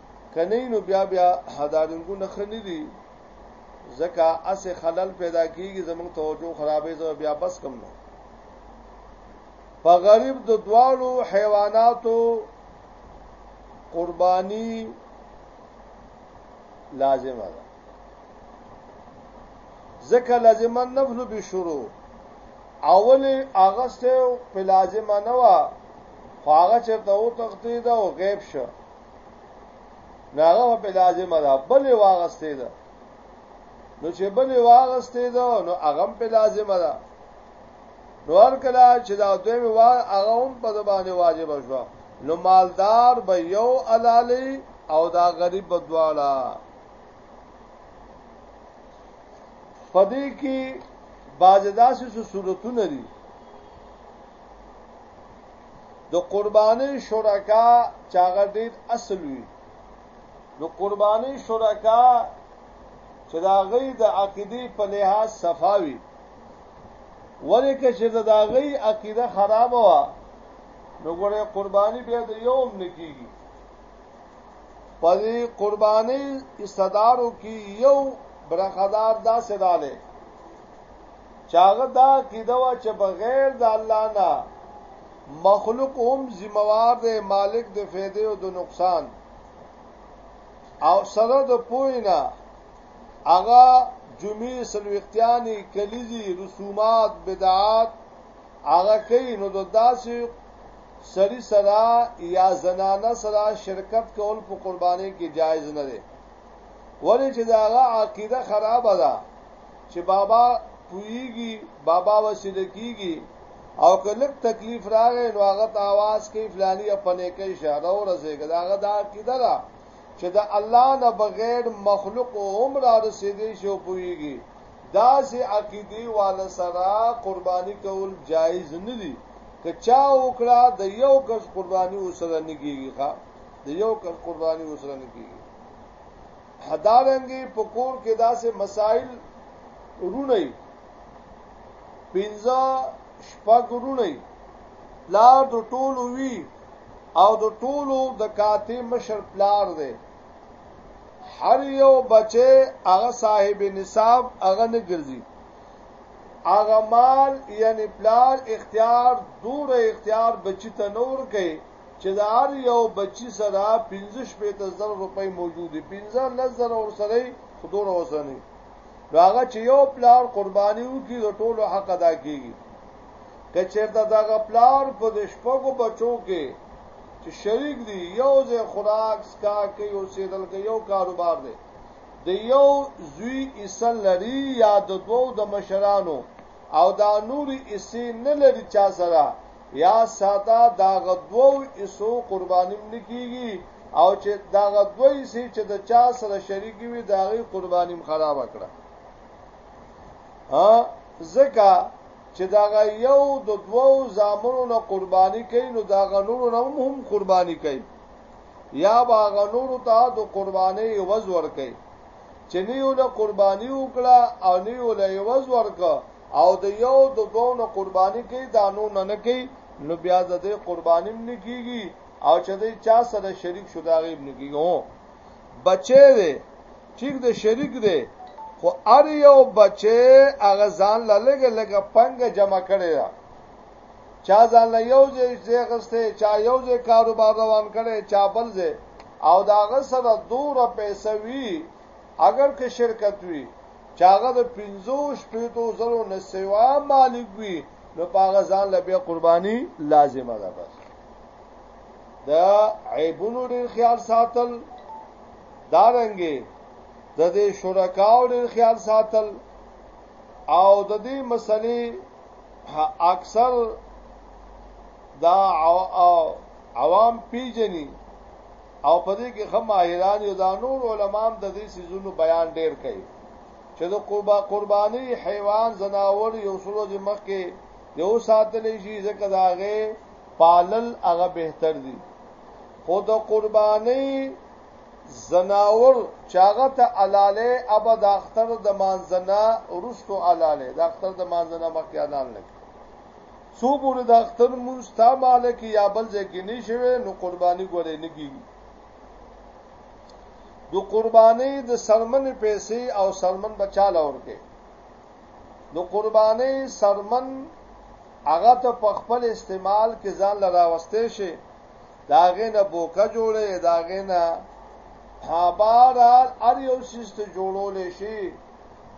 S1: کنی نو بیا بیا هدارنګونه خنی دي زکه اس خلل پیدا کیږي زموږ توجه خرابې زو بیا بس کم نو په غریب د دوالو حیواناتو قربانی لازمه ده زکه لازمه نفل به شروع اول اغسته په لازمه نه وا خو هغه چرته و تختی دا او غیب شو ناغه په لازمه ده بلې واغستې ده نو چې بلې واغستې ده نو هغه په لازمه ده نو هر کله چې دا دوی می وار هغه هم په باندې واجب شو نو مالدار به یو علالی او دا غریب بدواله پدې کې باز داسې صورتونه دي د قربانۍ شرکا چې هغه ډېر اصل وي نو قربانۍ شرکا چې د هغوی د عقیدې په لحاظ صفا وي ولې که چې د هغوی عقیده خرابه وه نو ګوره قرباني بیا د یو هم نه کېږي په دې قربانۍ استدارو کې یو برخدار داسې رالی چاغه دا عقیده وا چې بغیر د الله نه مخلوق هم ذمہوار دی مالک د فیدې او د نقصان او سره د پوینا هغه جمعې سلوختیانی کلیزی رسومات بدعات هغه کوي نو د داسې سری سره یا زنانه سره شرکت کول په قرباني کې جایز نه دی ولی چې دا هغه عقیده خرابه ده چې بابا پويږي بابا وسیله کیږي او که لک تکلیف راغی نو هغه ته आवाज کوي فلاني خپلې کوي شهره او رزګه داغه دا کیده دا چې د الله نه بغیر مخلوق او عمر رسیدي شو پويږي دا سي عقيدي وال سره قرباني کول جایز نه دي که چا وکړه د یو کس قرباني وسره نه کیږي ښا د یو کس قرباني وسره نه کیږي هدارنګي په کور کې داسې مسائل رونی پنځه شپږ رونی پلار د ټولو وی او د ټولو د کاته مشر پلار دی هر یو بچي هغه صاحب نصاب هغه نه ګرځي هغه مال یعنی پلار اختیار دور اختیار بچی ته نور کوي چې د هر یو بچي سره پنځه شپېته زره روپۍ موجود دي پنځه لس زره ورسره خو دونه ورسره نه نو هغه چې یو پلار قرباني وکړي د ټولو حق ادا کیږي که چېرته دغه پلار په د شپږو بچو کې چې شریک دي یو ځای خوراک سکا کوي او سیدل کوي یو کاروبار دی د یو زوی ایسل لري یا د دوو د مشرانو او دا نوري ایسې نه لري چا سره یاد ساته داغه دوو حصو قرباني هم نه کیږي او چې داغه دوه حصې چې د چا سره شریکې وي د هغې قرباني هم خرابه کړه ځکه چې داغه یو د دوو زامنو نه قرباني کوي نو داغه نورو نه هم قرباني کوي یا باغ نورو ته د قرباني عوض ورکړي چې نه یو له قرباني وکړه او نه یو له عوض ورکړه او د یو د دوو نه قرباني کوي دا نو نه نه کوي نو بیا د دې قرباني نه کیږي او چې د چا سره شریک شو دا غیب نه کیږي هو بچي دی ټیک د شریک دی خو ار یو بچي هغه ځان لږه لږه پنګه جمع کړي دا چا ځان له یو ځای ځغسته چا یو ځای کاروبار روان کړي چا بل ځای او داغه سره دوره پیسې وی اگر که شرکت وی چې هغه د پنځو شپېتو زرو نه سوا مالک وي نو په هغه ځان له بیا قرباني لازمه ده بس د عیبونو ډېر خیال ساتل دارنګې د دې شرکاو ډېر خیال ساتل او د دې مسلې اکثر دا عوام پیجنی او په دې کې خه ماهران یو دا نور علما هم د دې سيزونو بیان ډیر کوي چې د قربا قرباني حیوان زناور یو سلو د مخ کې یو ساتلې شي ځکه داغه پالل هغه بهتر دي خو د قرباني زناور چاغه ته علاله ابا د اختر د مانزنا ورستو علاله د اختر د مانزنا مخکې اعلان لګ څو پورې د اختر مونږ تا مالک یا بل ځای کې نشوي نو قرباني ګورې نه کیږي د قرباني د سرمن پیسې او سرمن بچاله ورکه د قرباني سرمن هغه ته په خپل استعمال کې ځان لراوستې شي داغه نه بوکا جوړې داغه نه هابارال ار یو سیست جوړول شي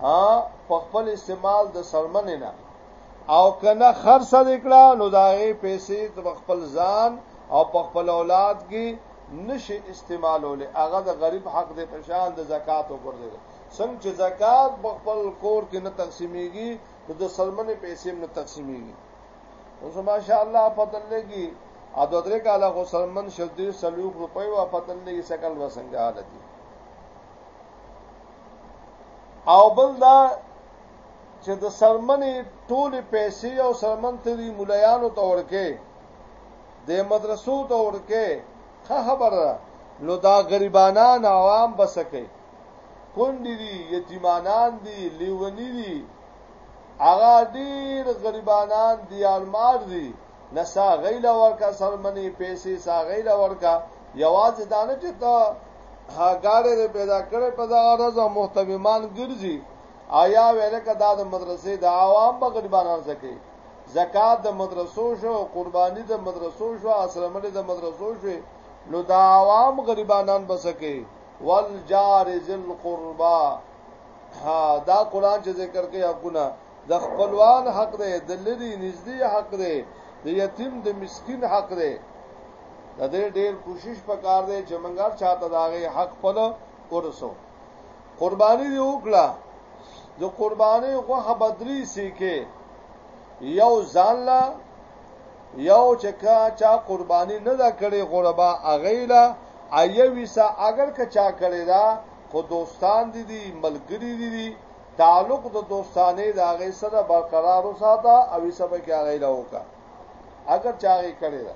S1: ها په خپل استعمال د سرمن نه او کنه خرڅ وکړه نو دا غي پیسې د خپل ځان او په خپل اولاد کې نشي استعمالول هغه د غریب حق د پشان د زکات وګرځي څنګه چې زکات په خپل کور کې نه تقسیمېږي نو د سلمنې پیسې نه تقسیمېږي اوس ماشاء الله پته لګي ا د درې کاله خو سلمن شدي سلوک روپۍ وا پته لګي سکل وسنګ حالت او بل دا چې د سرمنې ټولې پیسې او سرمن تری مولایانو ته ورکې د مدرسو ته ورکې ښه خبره نو دا غریبانان عوام بسکه کونډې دي یتیمانان دي لیونی دي هغه ډیر غریبانان دي المار دي نسا غیلا ورکا سرمنې پیسې سا غیلا ورکا یوازې دانه چې ته هغه پیدا کړې په دا غرض او محتممان ګرځي آیا ویلکه دا د مدرسې د عوام په غریبانان زکه زکات د مدرسو شو قرباني د مدرسو شو اسرمل د مدرسو شو نو دا عوام غریبانان بسکه والجار ذل قربا ها دا قران چې ذکر کوي حقونه د خپلوان حق دی د لری نږدې حق دی د یتیم د مسکین حق دی د دې ډېر کوشش پکار دی چې منګار چاته داغه حق پلو ورسو قرباني دی وکړه د قرباني غوخه بدري سي کې یو ځان لا یو چې کا چا قرباني نه دا کړي غربا اغیلا ایوي سا اگر که چا کړي دا خو دوستان دي دي ملګری دي دي تعلق د دوستانه دا غي سره برقرار وساته او یې سبا کې اغیلا وکا اگر چا غي کړي دا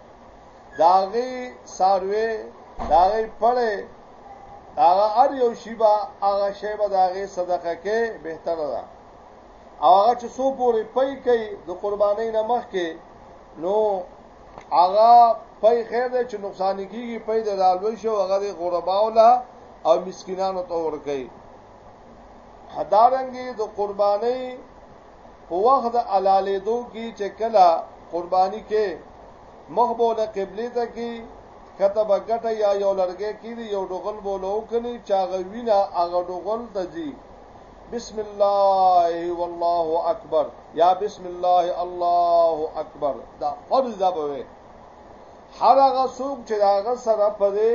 S1: داغي ساروي داغي پړې هغه ار یو شی با هغه شی به داغي صدقه کې بهتر ده او هغه چې سو پورې پي کوي د قربانۍ نه مخ کې نو هغه پي خیر دی چې نقصان کیږي پي د دالوي شو هغه د غرباو لا او مسکینانو ته ور کوي حدارنګي د قربانۍ په وخت د حلالېدو کې چې کله قرباني کې مخ به له قبلې ته کې کته به ګټه یا یو لرګی کې دی یو ډغل به له وکني چې هغه وینه هغه ډغل ته ځي بسم الله والله اکبر یا بسم الله الله اکبر دا فرض دا به وي هر هغه څوک چې هغه سره پدې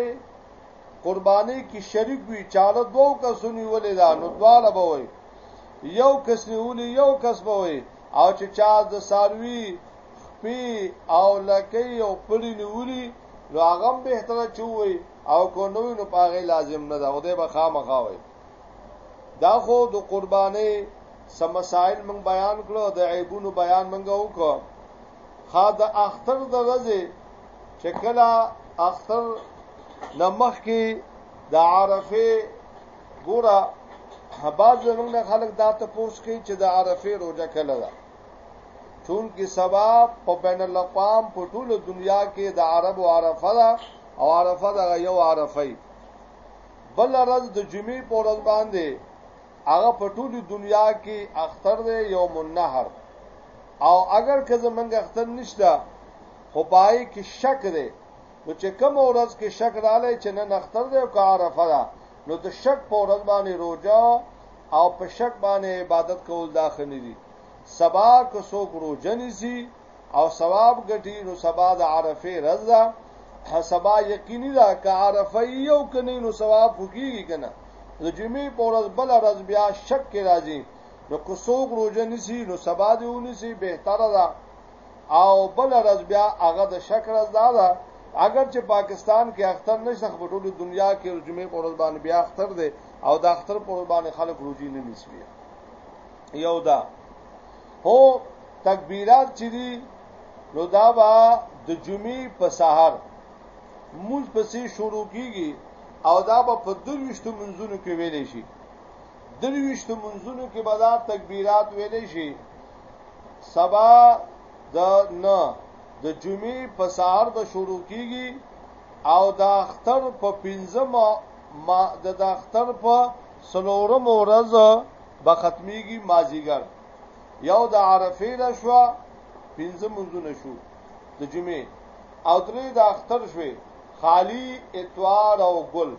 S1: قرباني کې شریک وي چاله دوه کسونی ولې دا نو دواله به وي یو کس نیولی یو کس به وي او چې چا د ساروي خپې او لکۍ او پړي نیولي نو هغه هم بهتره چې وي او کو نو نو په هغې لازم نه ده او دی به خامخا وي دا خو د قربانۍ سم مسائل موږ بیان کړو د عیبونو بیان موږ وکړو ها د اختر د ورځې چې کله اختر نمخ کې د عرفه ګوره حباب زمونږ نه خلک دا ته پوس کوي چې د عرفه روزه کله ده چون کې سبا په بین الاقوام په ټوله دنیا کې د عربو عرفه ده او عرفه ده یو عرفه بل ورځ د جمعې په ورځ باندې هغه په ټوله دنیا کې اختر دی یوم النهر او اگر که زمونږ اختر نشته خو پای کې شک دی نو چې کوم ورځ کې شک رااله چې نه نختر دی او که عرفه ده نو د شک په ورځ باندې روزه او په شک باندې عبادت کول داخني دي سبا که څوک روزه نيسي او ثواب ګټي نو سبا د عرفه رضا سبا یقیني ده که عرفه یو کني نو ثواب وکیږي کنه د جمعې په ورځ بل ورځ بیا شک کې راځي نو که څوک روزه نيسي نو سبا دیونی سي بهتره ده او بل ورځ بیا هغه د شک ورځ دا ده اگر چې پاکستان کې اختر نشته په ټوله دنیا کې د جمعې په ورځ باندې بیا اختر دی او د اختر په ورځ باندې خلک روزي نه نیسي یو دا هو تکبیرات چې دي نو دا با د جمعې په سحر موږ پسې شروع کیږي او دا به په درويشتو منځونو کې ویلې شي درویشت منځونو کې به دا تکبیرات ویلې شي سبا د نه د جمعې په سهار به شروع کیږي او د اختر په پنځم ما د اختر په سلورم ورځ به ختميږي مازیګر یو د عرفه را شو پنځه منځونه شو د جمعې او درې د اختر شوې خالی اتوار او ګل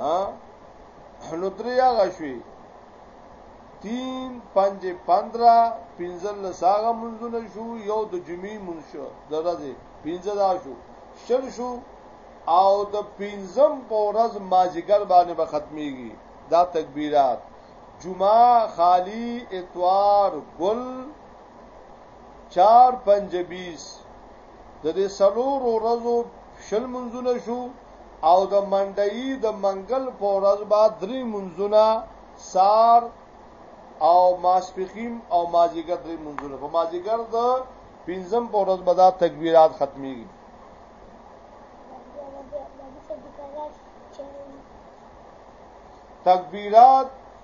S1: ها نو درې هغه شوي تین پنج پندرا پنځل ساغه منځونه شو یو د جمعې منځ شو درځي پنځه دا شو شل شو او د پنځم په ورځ ماجګر باندې به ختميږي دا تکبیرات جمعه خالی اتوار گل چار پنج بیس د دې سلور ورځو شل منځونه شو او د منډي د منګل په ورځ با درې منځونه سار او ماسپخیم او مازیګر درې منځونه په مازیګر د پنځم په ورځ به دا تکبیرات ختميږي تکبیرات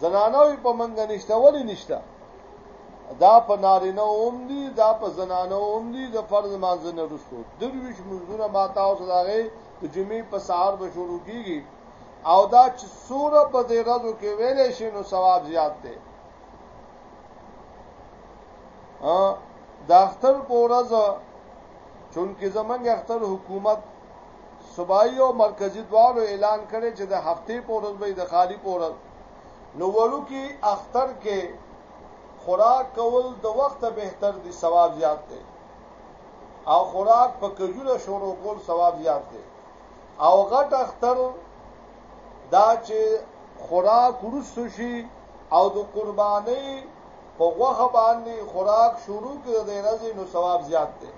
S1: زنانوی په منګ نشته ولی نشته دا په نارینه اوم دي دا په زنانه اوم دي د فرض مانځ نه رسو درویش منځونه ما تاسو راغې د جمعې په سهار به شروع کیږي او دا چې سوره په دې ورځو کې ویلې شي نو ثواب زیات دی ا د اختر په ورځ چونکه زمنګ اختر حکومت صوبايي او مرکزي دواړو اعلان کړی چې د هفتې په ورځ به یې د خالي په ورځ نو وړوکي اختر کې خوراک کول د وخت بهتر دي ثواب زیات دی او خوراک په کجوره شروع کول ثواب زیات دی او غټ اختر دا چې خوراک ورسو شي او د قرباني په غوخه باندې خوراک شروع کړي د ورځې نو ثواب زیات دی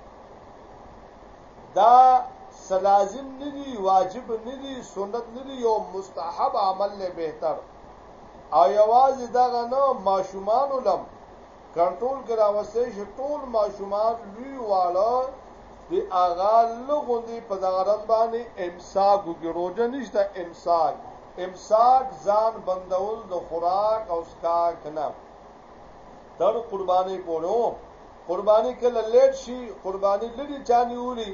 S1: دا سلازم ندی واجب ندی سنت ندی یو مستحب عمل له بهتر او یوازې دغه نه ماشومان لم کنټرول کرا وسه چې ټول ماشومان لوی واړه دی اغا لغوندي په دغه رز باندې امساک وګړو روزه نشته امساک امساک ځان بندول د خوراک او سکاک نه تر قرباني پورو قرباني کله ليټ شي قرباني لري چا نيولي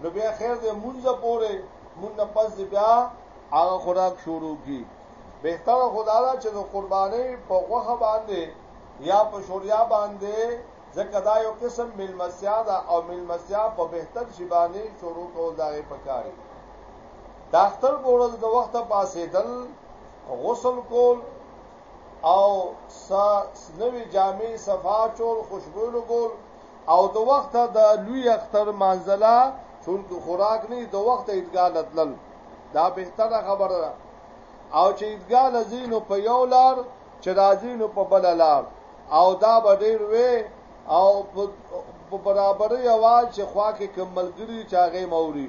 S1: نو بیا خیر دې مونږه پوره مونږه پس دې بیا هغه خوراک شروع کی بهتر خدا دا چې د قرباني په غوخه باندې یا په شوریا باندې ځکه دا یو قسم ملمسیا ده او ملمسیا په بهتر شی باندې شروع کول دا یې پکاري داختر ګورل د وخت پاسې دل غسل کول او سا نوی جامع صفا چول خوشبو لګول او د وخت د لوی اختر منزله چونکه خوراک نه د وخت عیدګاه لتل دا بهتره خبره ده او چې عیدګاه لزینو په یو لار چې راځینو په بل لار او دا به ډیر وي او په برابرې आवाज چې خوا کې کوم ملګری چاغې موري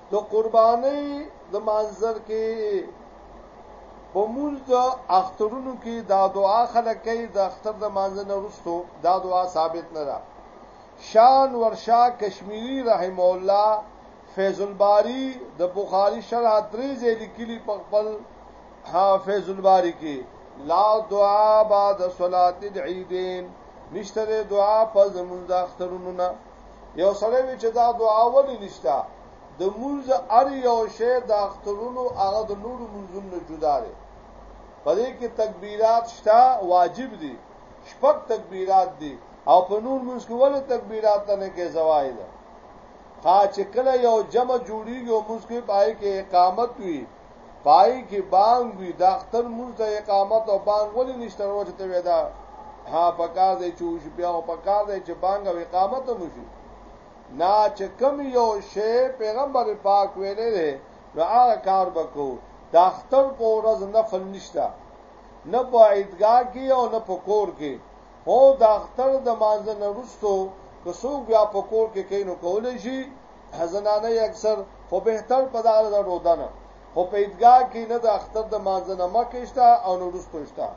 S1: د قربانۍ د منظر کې په موږ د اخترونو کې دا دعا خلک کوي د اختر د منظر نه وروسته دا دعا ثابت نه ده شان ورشا کشمیری رحم الله فیض الباری د بخاری شرح درې ځې لیکلي په خپل فیض الباری کې لا دعا بعد صلات العیدین نشتره دعا په زمونږ د اخترونو نه یو سره وی چې دا دعا ولې نشته د مونږ ار یو شی د اخترونو هغه د نورو منځونو جدا دی په دې کې تکبیرات شته واجب دي شپږ تکبیرات دي او په نور منځ کې ولې تکبیرات نه کې زوایل خا چې کله یو جمع جوړیږي او منځ کې پای کې اقامت وي پای کې بانګ وي د اختر مونږ ته اقامت او بانګ ولې نشته وروچ ته وې دا ها پکار دی چې وشي بیا او پکار دی چې بانګ او اقامت هم شي نه چې کم یو شی پیغمبر پاک ویلې ده نو هغه کار وکړو د اختر په ورځ نفل نشته نه په عیدګاه کې او نه په کور کې هو د اختر د مانځنه وروسته که څوک بیا په کور کې کینو کولای شي زنانه یې اکثر خو بهتر په دغه ده روده نه خو په عیدګاه کې نه د اختر د مانځه نه مخکې شته او نه وروسته شته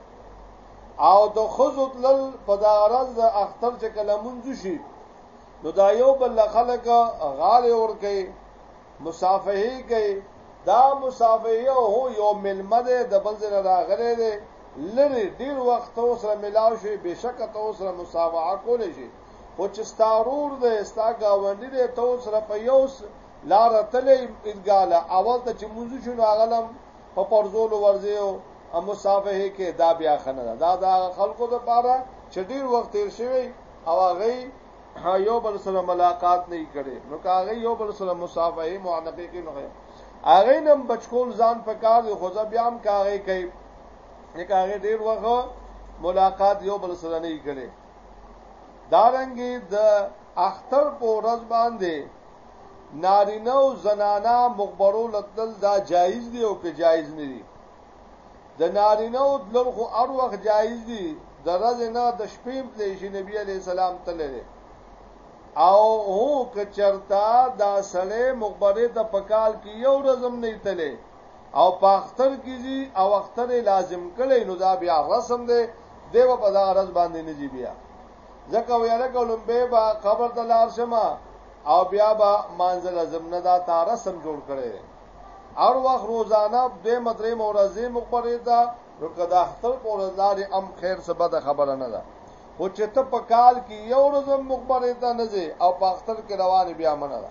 S1: او د ښځو تلل په دغه ورځ د اختر چې کله مونځ شي نو دا یو بل خلک غاړې ور کوي مصافحه کوي دا مصافحه او یو ملمه ده د بل ځای راغلی دی لری ډیر وخت اوسره ملاو شي بشک ته اوسره مصافحه کولې شي خو چې ستا ورور دی ستا گاونډي دی ته اوس را په یو لار تلې ادګاله اول ته چې منځو شنو اغلم په پرزولو ورځیو او مصافه کې دا بیا خنه ده دا دا خلکو د پاره چې ډیر وخت تیر شوی او هغه یو بل سره ملاقات نه کړي نو هغه یو بل سره مصافه معنقه کې نه هغه نم بچکول ځان په کار دی خو ځا بیا هم کاغه کوي نه کاغه ډیر وخت ملاقات یو بل سره نه کړي دارنګي د دا اختر په ورځ باندې نارینه او زنانا مخبرو لتل دا جایز دی او که جایز نه دی د نارینه او دلم خو ار وخت جایز دي د ورځ نه د شپې په لشي نبی عليه السلام تللی او هو کچرتا دا سړی مخبره د پکال کې یو رزم نه تللی او په اختر کې ځي او اختر یې لازم کړی نو دا بیا رسم دی دی به په دغه ورځ باندې نه ځي بیا ځکه ویله که لومبی به قبر ته لار شم او بیا به مانځه لازم نه دا تا رسم جوړ کړی دی هر وخت روزانه دوی مدرې مورزې مقبرې ته نو که د اختر په ورځ لارې ام خیر څه بده خبره نه ده خو چې ته په کال کې یو ورځ مقبرې ته نه ځې او په اختر کې روانې بیا منه ده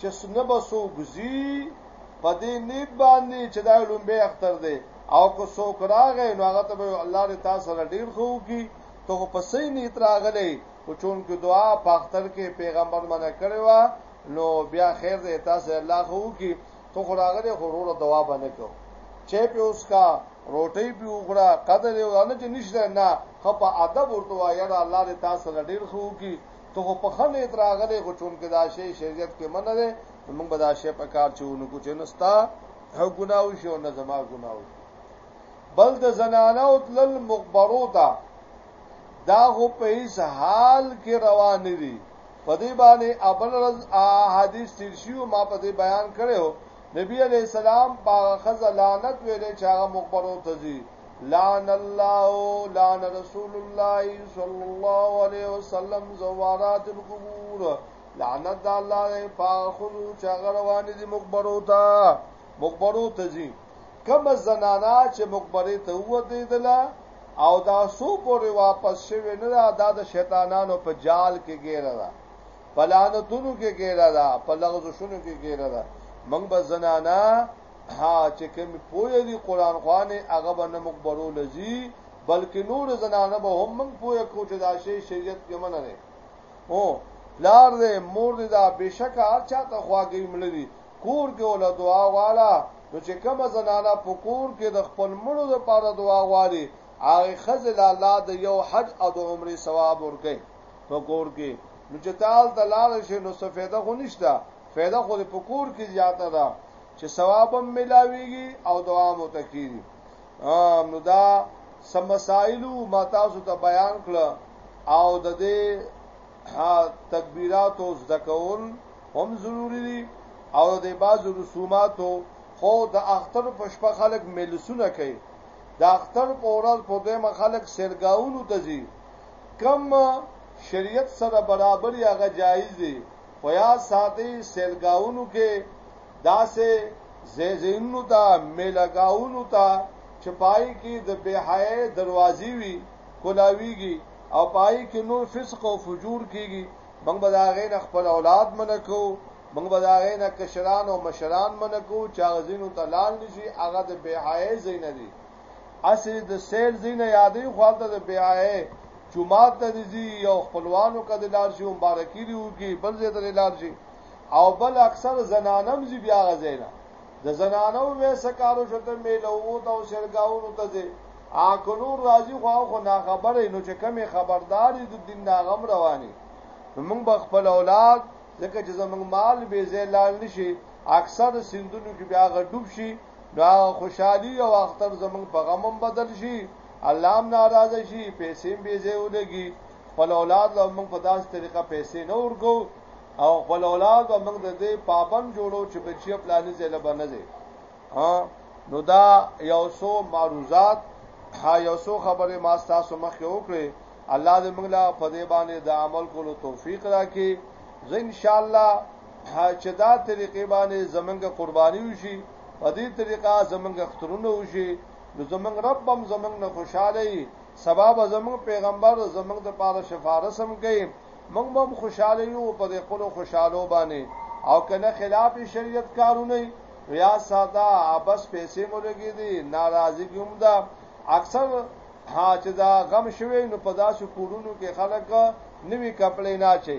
S1: چې څنګه به څوک زی په دې نیت باندې چې دا لومبه اختر دی او کو څوک راغی نو هغه ته الله دې تاسو سره ډیر خو کی ته په سې نیت راغلی او چون کې دعا په اختر کې پیغمبر منه کړی و نو بیا خیر دې تاسو الله خو کی ته خو راغلی خو وروره دعا باندې کو چې په اوس کا روټي په وګړه قدر یو نه چې نشته نه خو په ادب ورته وایره الله دې تاسو سره ډیر خو کی ته خو په ښه نیت راغلی خو چونکې دا شی شریعت کې منع دی نو موږ به دا شی په کار چوونو کو چې نه ستا ګناه وشي او نه زما ګناه وشي بل د زنانه او تلل مقبرو ته دا خو په هیڅ حال کې روا نه دي په دې باندې ابل رز احادیث تیر شي ما په دې بیان کړو نبی علیه السلام په هغه ښځه لعنت ویلی چې هغه مقبرو ته ځي، لعن الله لعن رسول الله صلی الله علیه وسلم زوارات القبور لعنت د الله دی په هغه ښځو چې هغه روانې دي مقبرو ته مقبرو ته ځي کوم زنانا چې مقبره ته ووتېدله او دا سو پورې واپس شوې نه ده دا د شیطانانو په جال کې ګیره ده په لعنتونو کې ګیره ده په لغزو شونو کې ګیره ده موږ به زنانا ها چې کوم پوهه دي قران خوانه هغه به نه مقبرو لذي بلکې نور زنانه به هم موږ پوهه کو چې دا شی شریعت کې منه نه هو پلار دې مور دې دا بشک هر چا ته خواږی ملوي کور کې ول دعا والا نو چې کوم زنانه په کور کې د خپل مړو لپاره دعا غواړي هغه خزل الله د یو حج او د عمره ثواب ورکړي په کور کې نو چې تال تلال شي نو څه فایده خو نشته فایده خو په کور کې زیاته ده چې ثواب هم ملاويږي او دوام وتکيږي نو دا سم مسائلو ما تاسو ته بیان کړ او د دې تکبیرات او ذکرون هم ضروری دي او د بعضو رسوماتو خو د اختر په شپه خلک ملسونه کوي د اختر په ورځ په دویمه خلک سرګاونو ته ځي کوم شریعت سره برابر وي هغه جایز دی خو یاد ساتئ سیلګاونو کې داسې ځایونو ته میلګاونو ته چې پای کې د بهایې دروازې وي کولاویږي او پای کې نور فسق او فجور کیږي موږ به دا غین خپل اولاد منکو موږ به دا غین کشران او مشران منکو چې غزینو ته لاړ نشي هغه د بهایې زین دي اسې د سیل ځای نه یادوي خو هلته د بیعه جومات ته دې ځي او خپلوانو که دې لاړ شي مبارکي دې وکړي بل ځای ته دې لاړ شي او بل اکثر زنانه هم ځي بیا هغه ځای نه د زنانو به څه کارو شو ته میلوو ته او سیلګاونو ته ځې که نور راځي خو هغه خو ناخبره نو چې کمې خبرداري د دین نه غم رواني نو موږ به خپل اولاد ځکه چې زموږ مال بې ځای لاړ نه شي اکثر سیندونو کې بیا هغه ډوب شي دا خوشحالي او اختر زمونږ په غم هم بدل شي الله هم ناراضه شي پیسې هم بې ځای ولګي خپل اولاد له موږ په داسې طریقه پیسې نه ورکو او خپل اولاد به موږ د دې پابند جوړو چې بچي پلاني ځای له بنه ځي ها نو دا یو څو معروضات ها یو څو خبره ما تاسو مخ کې وکړي الله دې موږ لا په دې باندې د عمل کولو توفیق راکړي زه ان شاء الله چې دا طریقې باندې زمونږ قرباني وشي په دې طریقه زمونږ اخترونه وشي نو زمونږ رب هم زمونږ نه خوشاله وي سبب زمونږ پیغمبر زمونږ د پاره شفارس هم کوي مونږ هم خوشاله یو په دې خپل خوشاله باندې او کنه خلاف شریعت کارونه یا ساده ابس پیسې مولګي دي ناراضي کوم دا اکثر ها چې دا غم شوی نو په داسو کورونو کې خلک نوی کپلې نه چي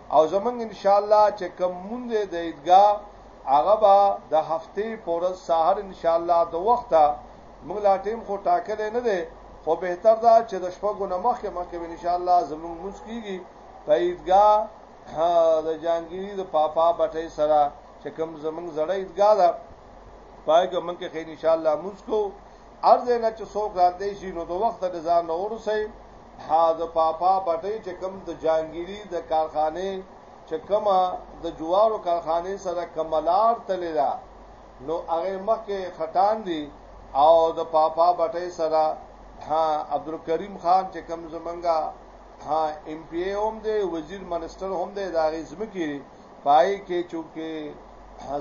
S1: او زمونږ ان شاء الله چې کوم مونږ د عیدګاه هغه به د هفتې پورز سحر ان شاء الله د وخته موږ لا ټیم خو ټاکل نه دی خو به تر دا چې د شپږو نه مخکې مخکې ان شاء الله زمونږ مونږ کیږي په عیدګاه د جانګيري د پاپا بټي سره چې کوم زمونږ زړه عیدګاه ده پای کوم کې ان شاء الله مونږ کو ارزه نه چې څوک راته شي نو د وخت د ځان نه ورسي ها د پاپا بټي چې کوم د جانګيري د کارخانه چې کوم د جوارو کارخانه سره کملار تللی دا نو هغه مخکې خټان دي او د پاپا بټي سره ها عبدالکریم خان چې کوم زمنګا ها ایم پی ای هم دی وزیر منسٹر هم دی دا غیزم کیږي پای کې چونکه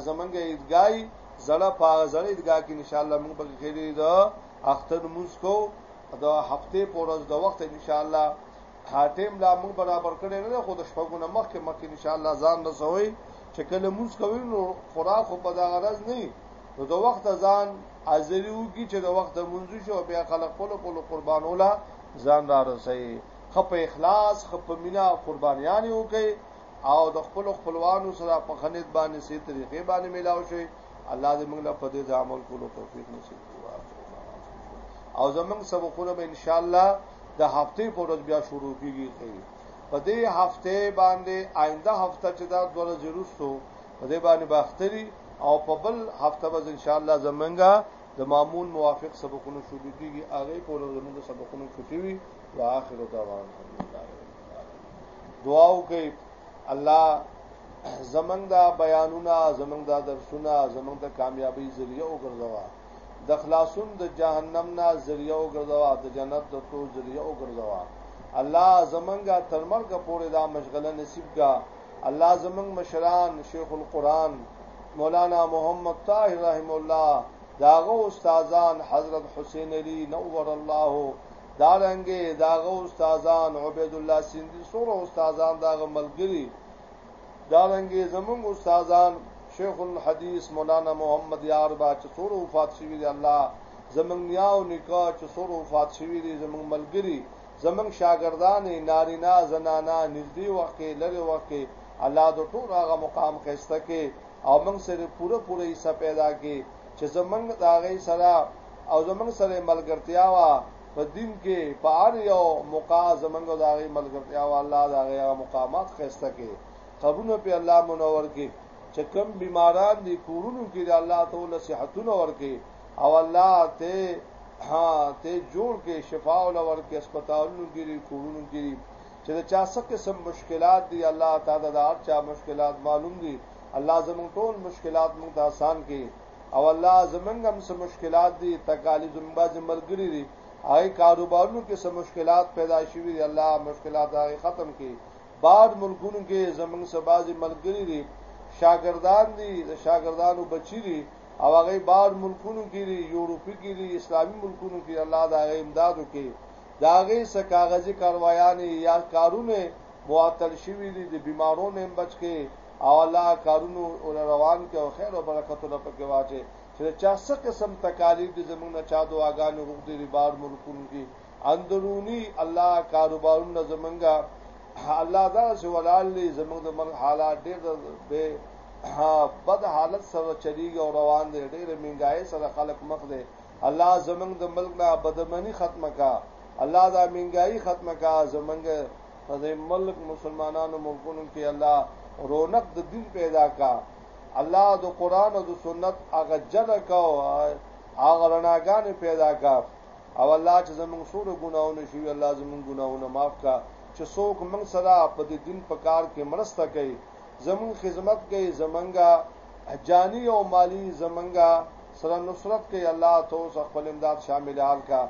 S1: زمونږ عیدګاي زړه په زړه عیدګا کې ان شاء الله موږ به کېږي د اختر موږ کو د هفته پورز د وخت ان شاء الله حاتم لا موږ برابر کړي نه خو د شپږونه مخ کې مخ ان شاء الله ځان رسوي چې کله موږ کوي نو خوراک په دا غرض نه نو د وخت ځان حاضرو کی چې د وخت منځ شو بیا خلک خپل خپل قربانولا ځان را رسي خپ اخلاص خپ مینا قربانیان وکي او د خپل خپلوانو سره په خنیت باندې سي طریقې باندې ملاو شي الله دې موږ له په دې عمل کولو توفیق نصیب کړي او زمنګ سبقونه به ان شاء الله د هفته په ورځ بیا شروع کیږي په دې هفته باندې آینده هفته چې دا دوه ورځې وروسته په دې باندې باختري او په بل هفته به ان شاء الله زمنګا د معمول موافق سبقونه شروع کیږي هغه په ورځ زموږ سبقونه شروع وي واخر دعوانا دعا وکړئ الله زمنګ دا بیانونه زمنګ دا درسونه زمنګ د کامیابی ذریعہ وګرځوا د خلاصون د جهنم نه ذریعہ وګرځوا د جنت د تو ذریعہ وګرځوا الله زمنګا ترمر کا پورې دا مشغله نصیب کا الله زمنګ مشران شیخ القرآن مولانا محمد طاهر رحم الله داغه استادان حضرت حسین علی نور الله دارنګې داغه استادان عبید الله سیندی سور استادان داغه ملګری دارنګې زمونږ استادان شیخ الحدیث مولانا محمد یار با چې سور وفات شوی دی الله زمونږ نیاو نکاح چې سور وفات شوی دی زمونږ ملګری زمونږ شاګردان نارینا زنانا نږدې وخت کې لری وخت کې الله د ټول هغه مقام خسته کې او موږ سره پوره پوره حصہ پیدا کې چې زمنګ دا غي سره او زمنګ سره ملګرتیا وا په دین کې په اړ یو موقع زمنګ دا غي ملګرتیا وا الله دا غي مقامات خسته کې قبرونه په الله منور کې چې کم بیماران دي کورونو کې د الله تعالی صحتونه ورکي او الله ته ها ته جوړ کې شفا او لور کې هسپتالونو کې کورونو کې چې چا څه قسم مشکلات دي الله تعالی دا چا مشکلات معلوم دي الله زموږ ټول مشکلات موږ ته آسان کړي او الله زمونږ هم سم مشکلات دي تکالیف زمونږ باندې مرګري دي هغه کاروبارونو کې سم مشکلات پیدا شوي دي الله مشکلات هغه ختم کړي بعد ملکونو کې زمونږ سبازي مرګري دي شاګردان دي د شاګردانو بچي دي او هغه بعد ملکونو کې دي یورپی کې دي اسلامي ملکونو کې الله دا غي امدادو کې د هغې څه کاغذي کاروایانې یا کارونه معطل شوي دي، د بیمارو نه هم بچ کړې او الله هغه کارونه ور روان کړي او خیر او برکتونه پکې واچوي چې د چا څه قسم تکالیف دي زموږ نه چا دعاګانې غوښتې دي بار ملکونو کې اندروني الله کاروبارونه زمونږه الله دا چې ولال دی زمونږ د ملک حالات ډېر به بد حالت سره چلیږي او روان دی ډېر منګای سره خلک مخ دی الله زمنګ د ملک نه بدمنی ختمه کا الله دا منګای ختمه کا زمنګ په دې ملک مسلمانانو ملکونو کې الله رونق د دین پیدا کا الله د قران او د سنت هغه جره کا او هغه رڼاګان پیدا کا او الله چې زموږ سره ګناونه شي الله زموږ ګناونه معاف کا چې څوک موږ سره په دې دین په کار کې مرسته کوي زموږ خدمت کوي زمونږه جانی او مالی زمونږه سره نصرت کوي الله ته اوس خپل امداد شامل حال کا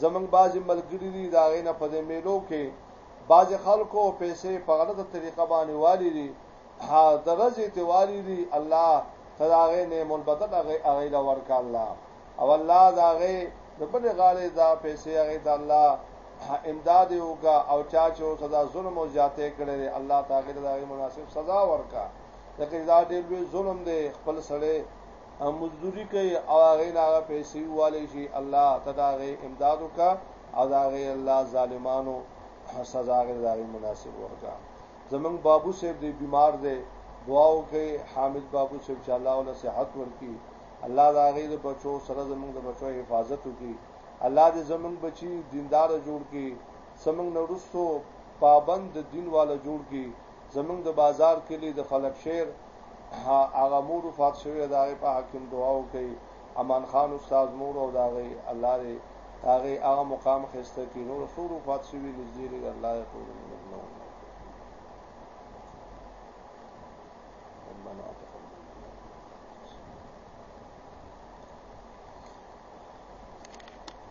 S1: زمنګ بازي ملګری دي دا غینه په دې میلو کې بازي خلکو پیسې په غلطه طریقه باندې والی دي ها درځي ته والی دي الله تداغه نعم البدل هغه هغه لا ورک الله او الله داغه د بل غاله دا پیسې هغه د الله امداد وکا او چا چې صدا ظلم او زیاته کړي الله تعالی داغه مناسب سزا ورکا لکه دا ډېر ظلم دی خپل سره او مزدوری کوي او هغه نه هغه پیسې والي شي الله تداغه امداد وکا او داغه الله ظالمانو سزا غیر داغه مناسب ورکا زمنګ بابو صاحب دی بیمار دی دعا وکي حامد بابو صاحب چې الله ولا صحت ورکي الله داغه د بچو سره زمنګ د بچو حفاظت وکي الله دې زمنګ بچي دیندار جوړ کړي زمنګ نورستو پابند دین والا جوړ کړي زمونږ د بازار کلی د فلک شعر هغه مور وفات شوې ده هغه په حاکم دعا وکړي امان خان استاد مور او دا غي الله دې هغه هغه مقام خسته کې نور سور وفات شوی نږدې لري الله یې ټول نو